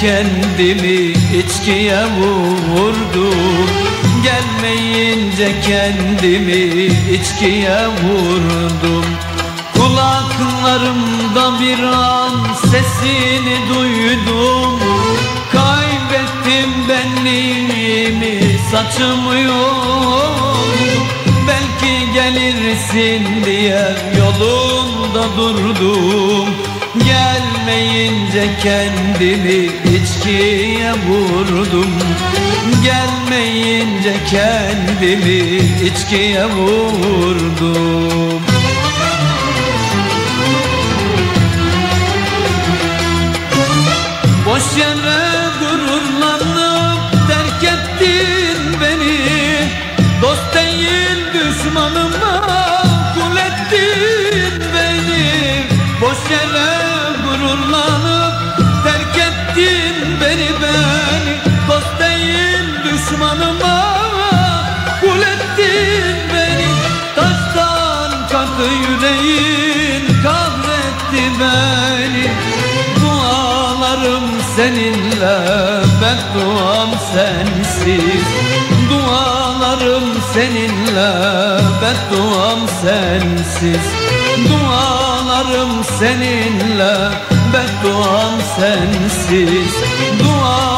J: kendimi içkiye vurdum. Gelmeyince kendimi içkiye vurdum. Kulaklarımda bir an sesini duydum. Kaybettim benliğimi saçımı yoldum Belki gelirsin diye yolunda durdum Gelmeyince kendimi içkiye vurdum. Gelmeyince kendimi içkiye vurdum bedduam sensiz Dualarım seninle bedduam sensiz. Dualarım seninle bedduam sensiz. Dualarım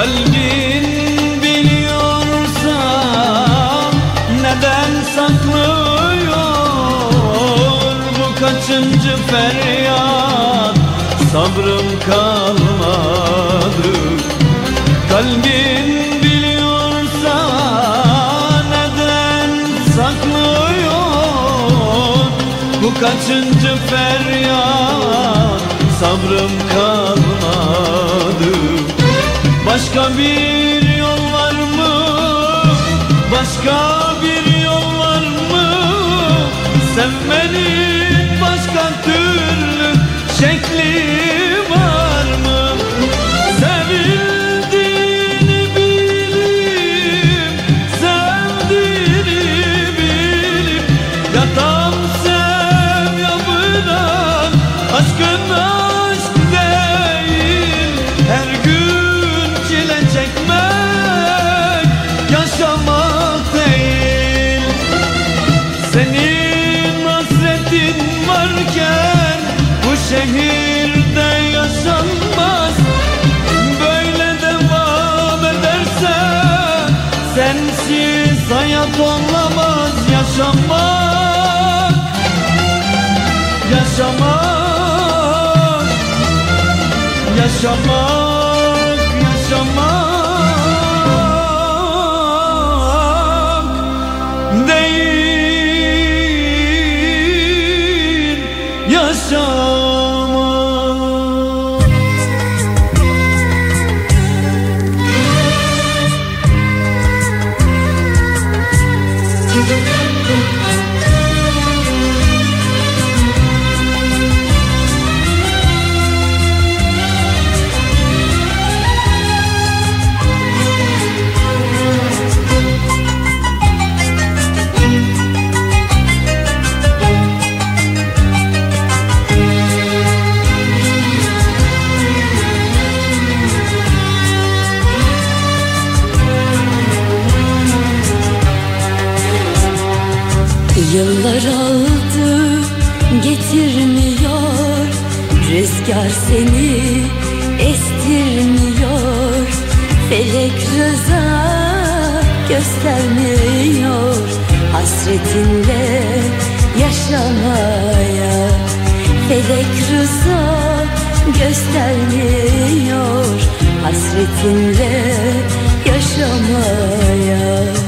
J: Kalbin biliyorsa neden saklıyor bu kaçıncı feryat? Sabrım kalmadı. Kalbin biliyorsa neden saklıyor bu kaçıncı feryat? Sabrım kalmadı Başka bir yol var mı? Başka bir yol var mı? Sevmenin başka Yaşamak Yaşamak
O: Hasretinle yaşamaya Felek rıza göstermiyor. Hasretinle yaşamaya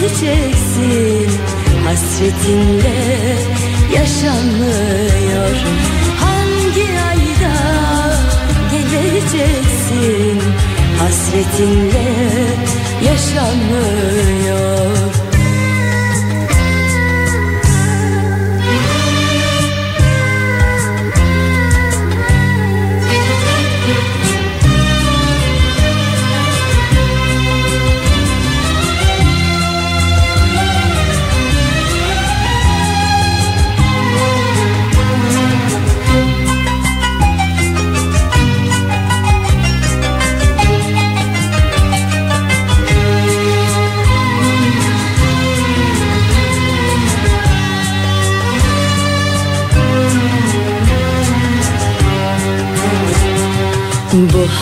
O: bileceksin Hasretinle yaşanmıyor Hangi ayda geleceksin? Hasretinle yaşanmıyor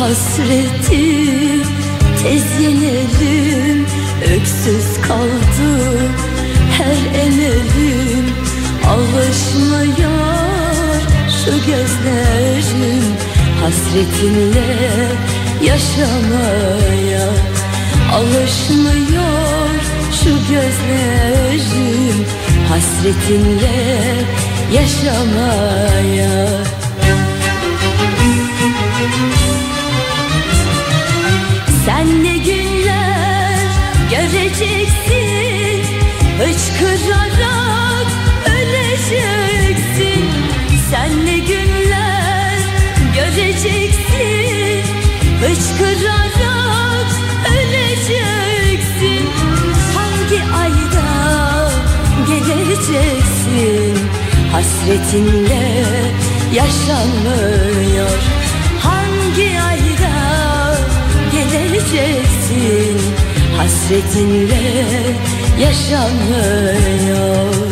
O: hasreti Tez yenelim öksüz kaldı her emelim Alışmıyor şu gözlerim hasretinle yaşamaya Alışmıyor şu gözlerim hasretinle yaşamaya yaşanmıyor Hangi ayda geleceksin? Hasretinle yaşanmıyor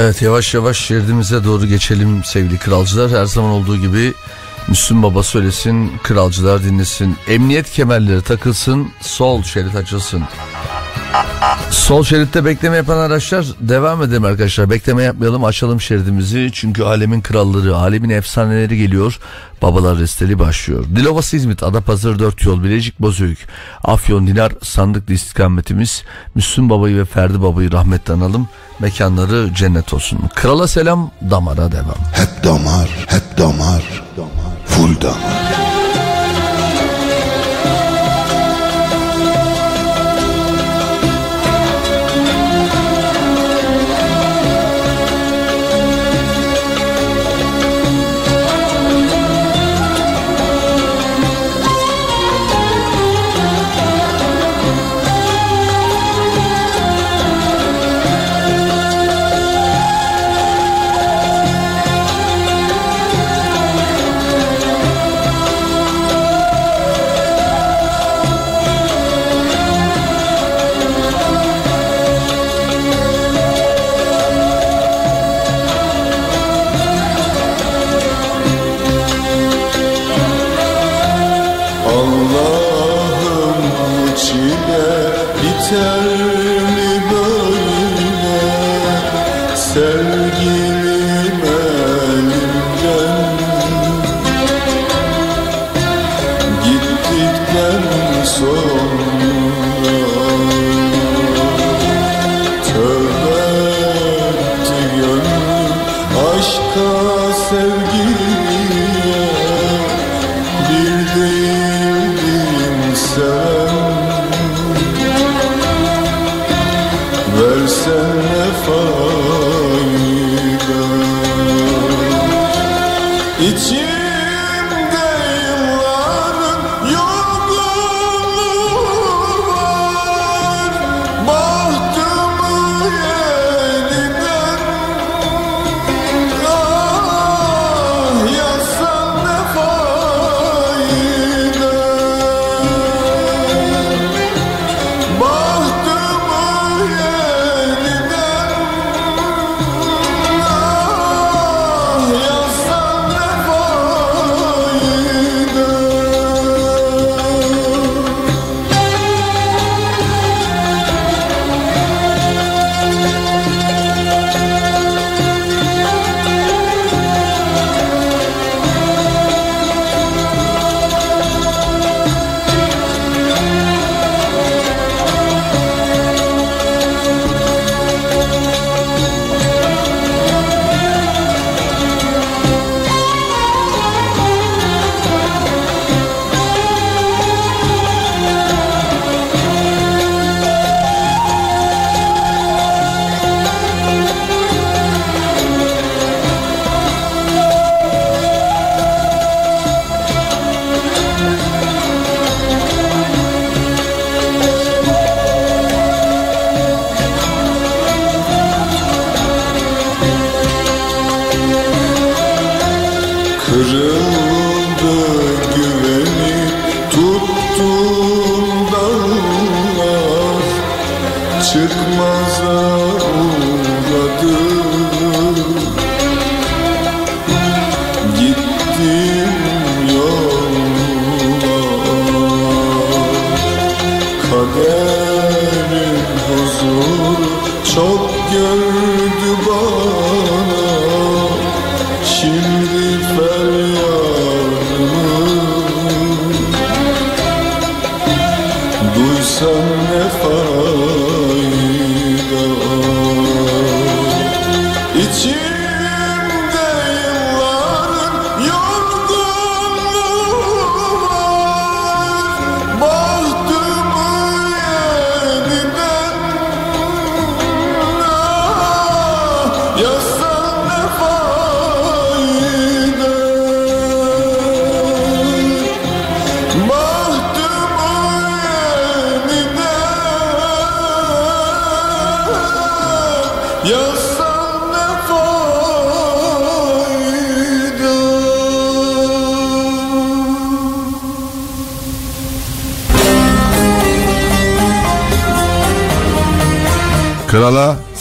D: Evet yavaş yavaş şeridimize doğru geçelim sevgili kralcılar. Her zaman olduğu gibi Müslüm Baba söylesin, kralcılar dinlesin. Emniyet kemerleri takılsın, sol şerit açılsın. Sol şeritte bekleme yapan araçlar devam edelim arkadaşlar. Bekleme yapmayalım açalım şeridimizi. Çünkü alemin kralları, alemin efsaneleri geliyor. Babalar resteli başlıyor. Dilovası İzmit, Adapazarı 4 yol, Bilecik Bozüyük, Afyon Dinar, Sandıklı istikametimiz. Müslüm Baba'yı ve Ferdi Baba'yı rahmetle analım. Mekanları cennet olsun. Krala selam, damara devam.
F: Hep damar, hep damar, full damar.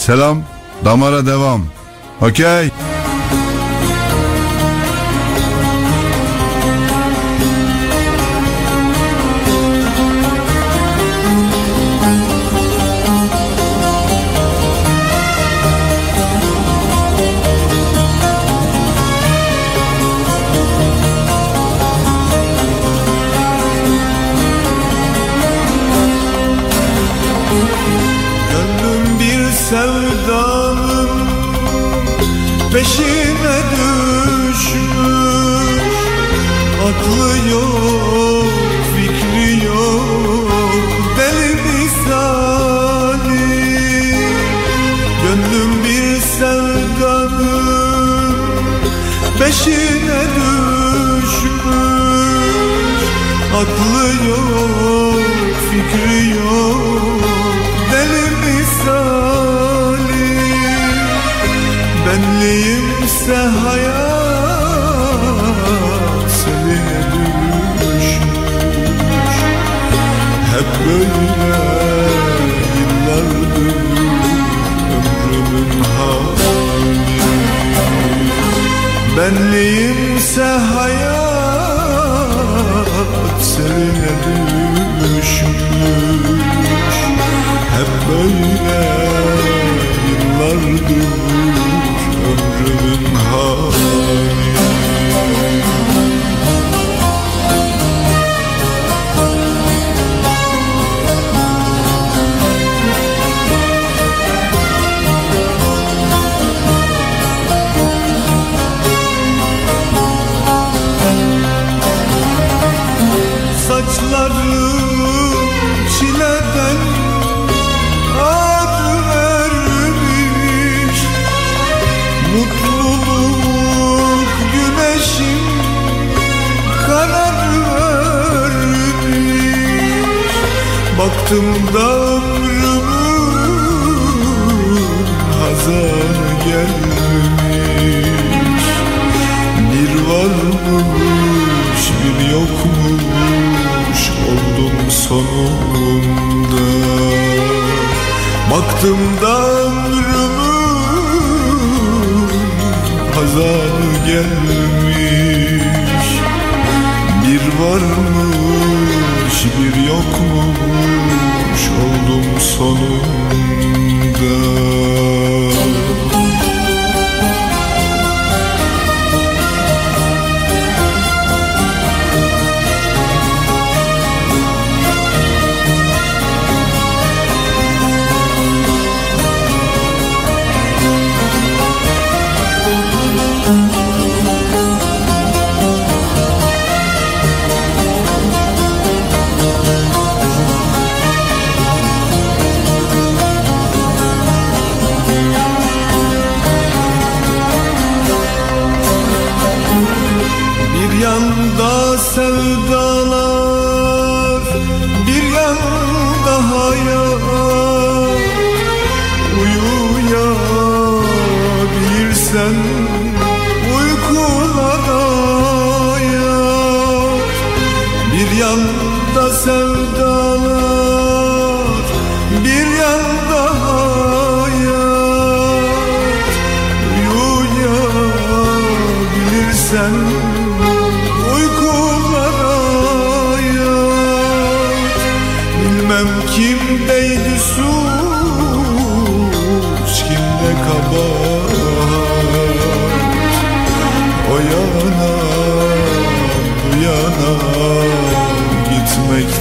F: Selam, damara devam. Okey.
J: yokmuş oldum sonunda. Baktım da ömrümün gelmiş. Bir varmış bir yokmuş oldum sonunda.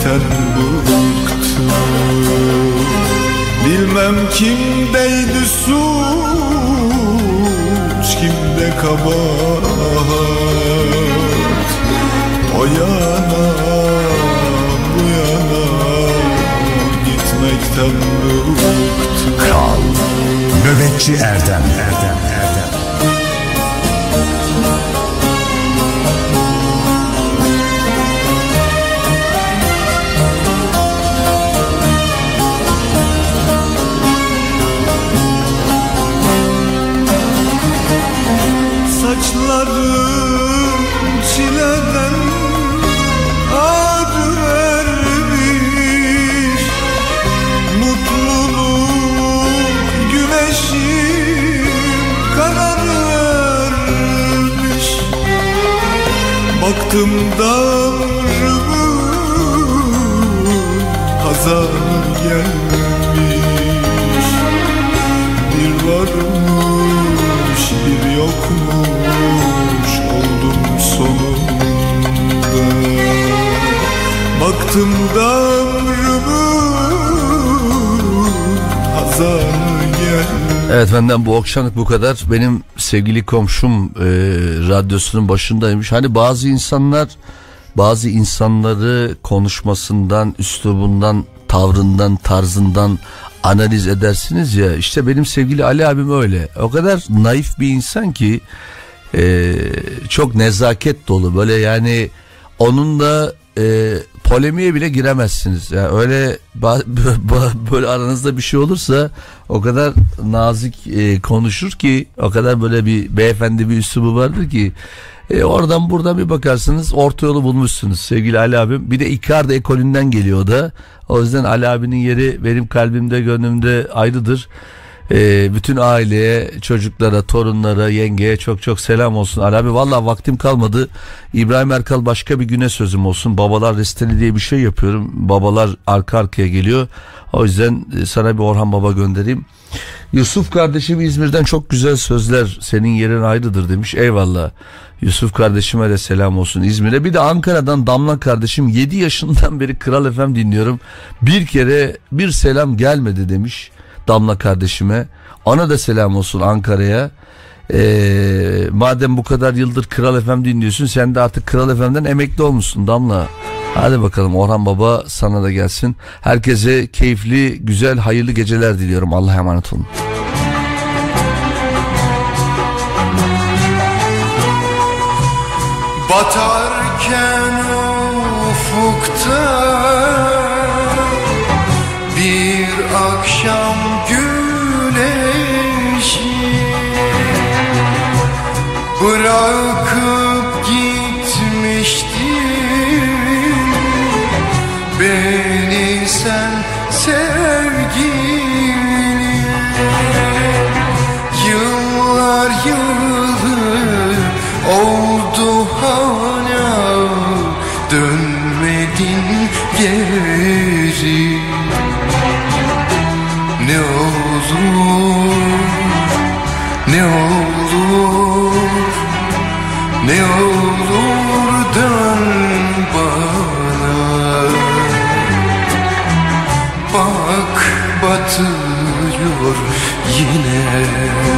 J: biter bu Bilmem kimdeydi suç kimde kabahat O yana bu yana gitmekten bıktım
B: Kral Nöbetçi Erdem Erdem, Erdem.
J: Saçlarım çileden ağrı vermiş Mutluluk
F: güneşim karar vermiş Baktım darımın kazanı gelmiş. Bir varmış bir yokmuş. Baktım da ömrümün hazanı
D: Evet benden bu akşamlık bu kadar. Benim sevgili komşum e, radyosunun başındaymış. Hani bazı insanlar bazı insanları konuşmasından, üslubundan, tavrından, tarzından analiz edersiniz ya. İşte benim sevgili Ali abim öyle. O kadar naif bir insan ki e, çok nezaket dolu. Böyle yani onunla e, polemiğe bile giremezsiniz. Yani öyle böyle aranızda bir şey olursa o kadar nazik e, konuşur ki o kadar böyle bir beyefendi bir üslubu vardır ki e, oradan buradan bir bakarsınız orta yolu bulmuşsunuz sevgili Ali abim. Bir de Icardi ekolünden geliyor o da. O yüzden Ali abinin yeri benim kalbimde gönlümde ayrıdır. Ee, bütün aileye, çocuklara, torunlara, yengeye çok çok selam olsun. Ali abi valla vaktim kalmadı. İbrahim Erkal başka bir güne sözüm olsun. Babalar resteli diye bir şey yapıyorum. Babalar arka arkaya geliyor. O yüzden e, sana bir Orhan Baba göndereyim. Yusuf kardeşim İzmir'den çok güzel sözler. Senin yerin ayrıdır demiş. Eyvallah. Yusuf kardeşime de selam olsun İzmir'e. Bir de Ankara'dan Damla kardeşim 7 yaşından beri Kral FM dinliyorum. Bir kere bir selam gelmedi demiş. Damla kardeşime. Ona da selam olsun Ankara'ya. Ee, madem bu kadar yıldır Kral FM dinliyorsun sen de artık Kral FM'den emekli olmuşsun Damla. Hadi bakalım Orhan Baba sana da gelsin. Herkese keyifli, güzel, hayırlı geceler diliyorum. Allah'a emanet olun.
E: Batarken ufukta Kur'an yine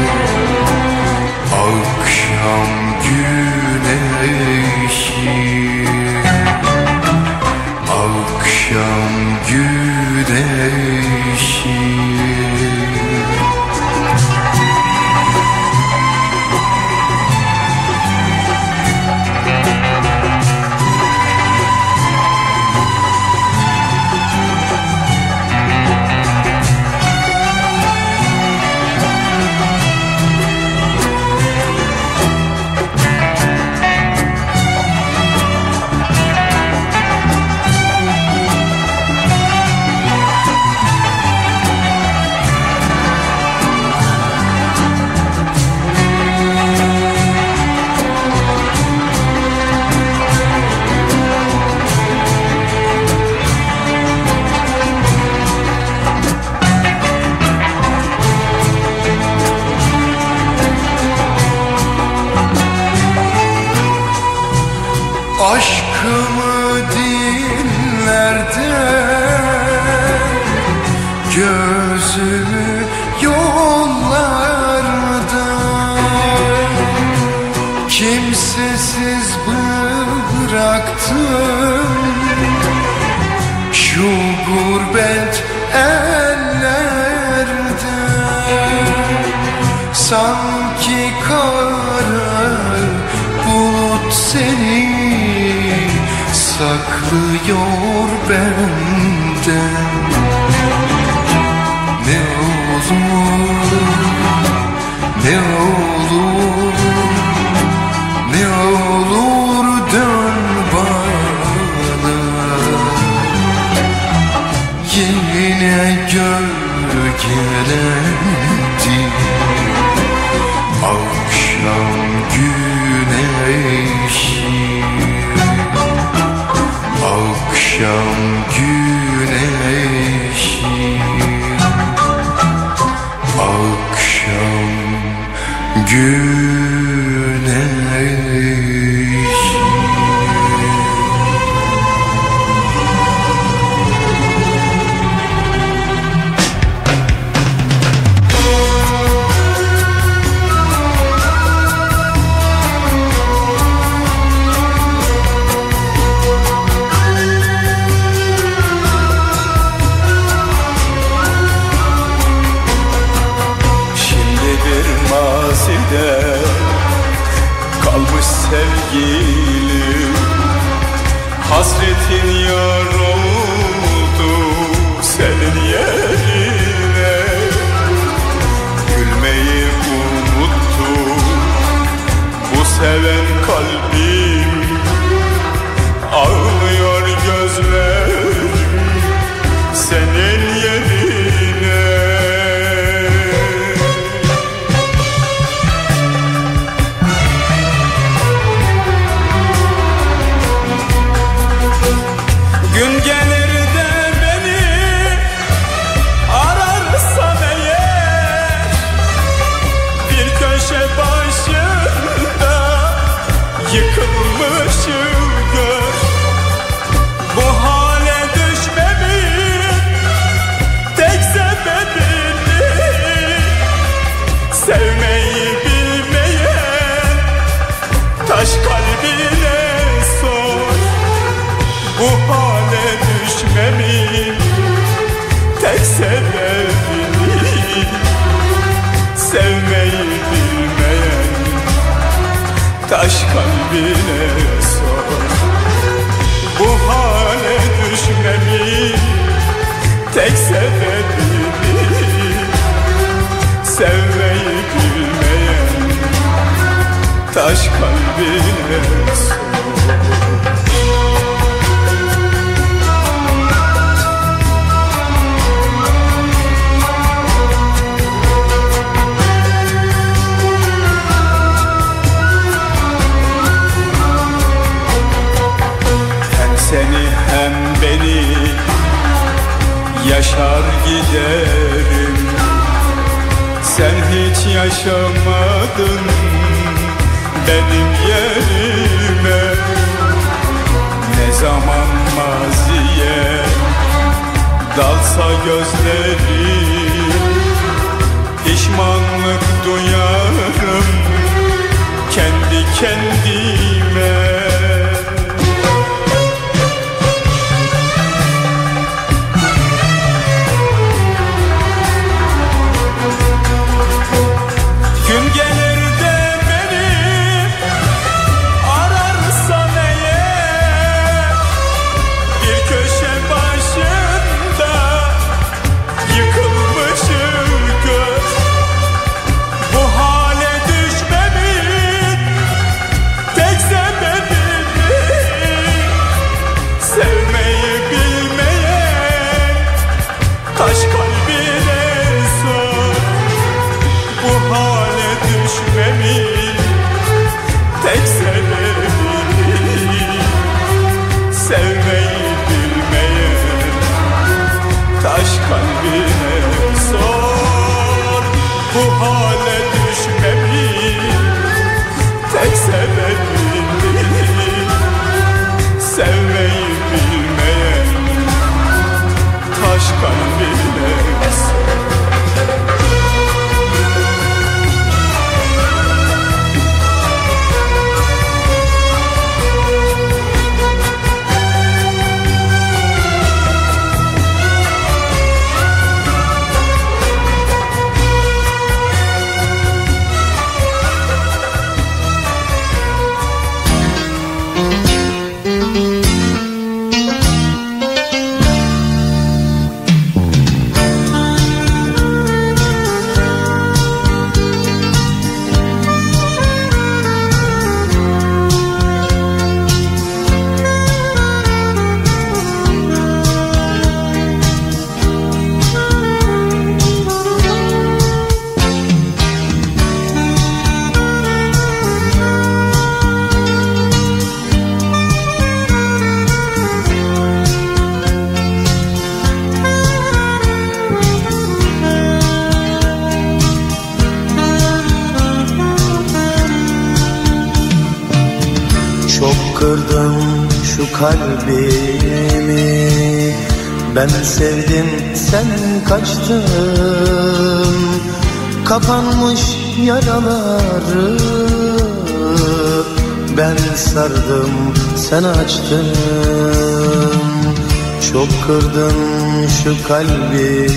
E: şu
L: kalbimi.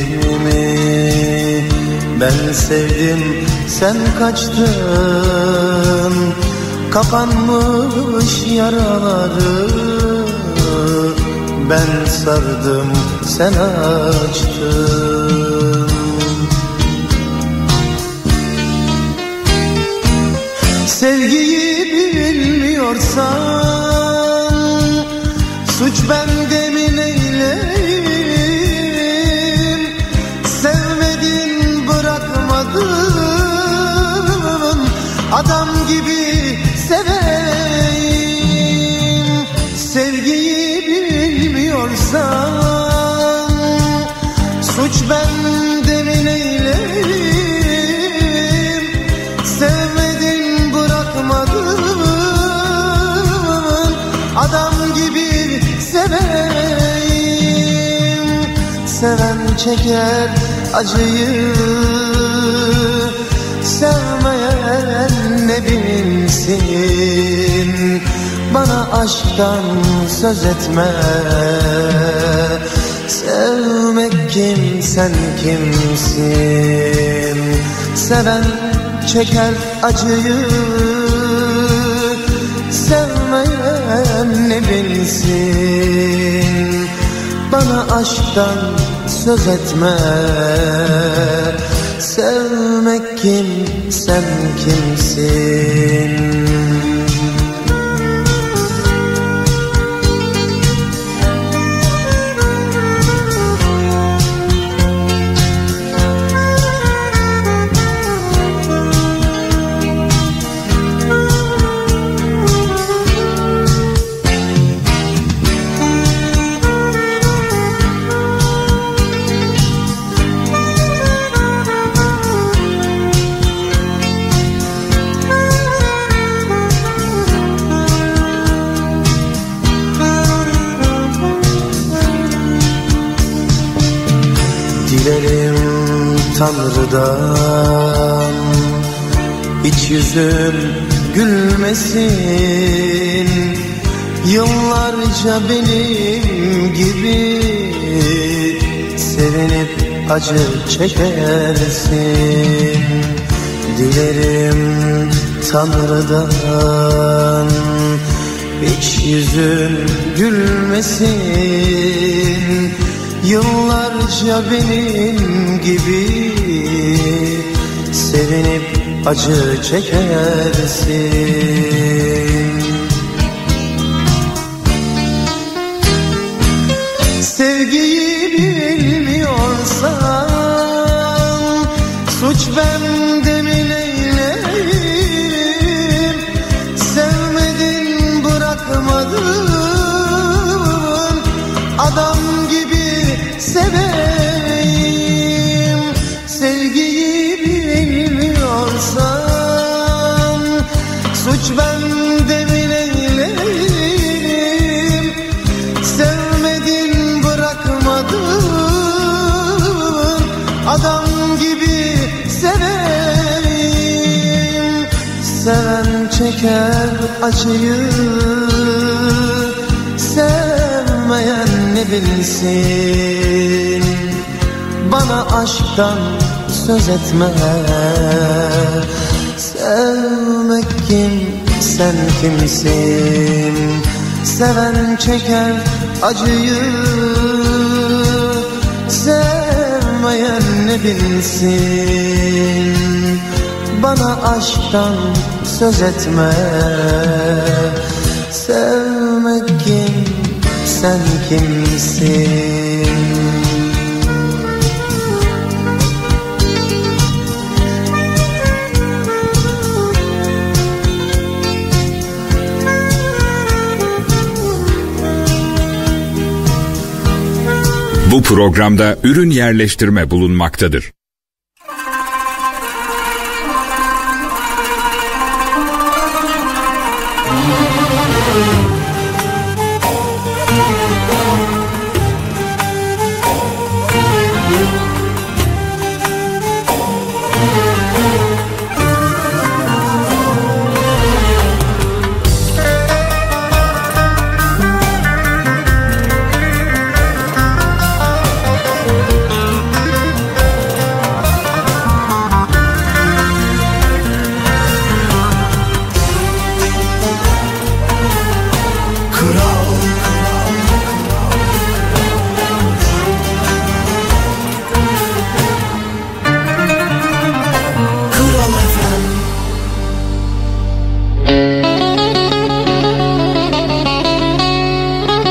L: Ben sevdim sen kaçtın. Kapanmış yaraları. Ben sardım sen açtın. Sevgiyi bilmiyorsan çeker acıyı. Sevmeyen ne bilsin Bana aşktan söz etme. Sevmek kim sen kimsin? Seven çeker acıyı. Sevmeyen ne bilsin Bana aşktan söz etme Sevmek kim sen kimsin acı çekersin. Dilerim Tanrı'dan Hiç yüzün gülmesin. Yıllarca benim gibi Sevinip acı çekersin çeker acıyı Sevmeyen ne bilsin? Bana aşktan söz etme. Sevmek kim? Sen kimsin? Seven çeker acıyı Sevmeyen ne bilsin? Bana aşktan söz etme. Sevmek kim? Sen kimsin?
M: Bu programda ürün yerleştirme bulunmaktadır.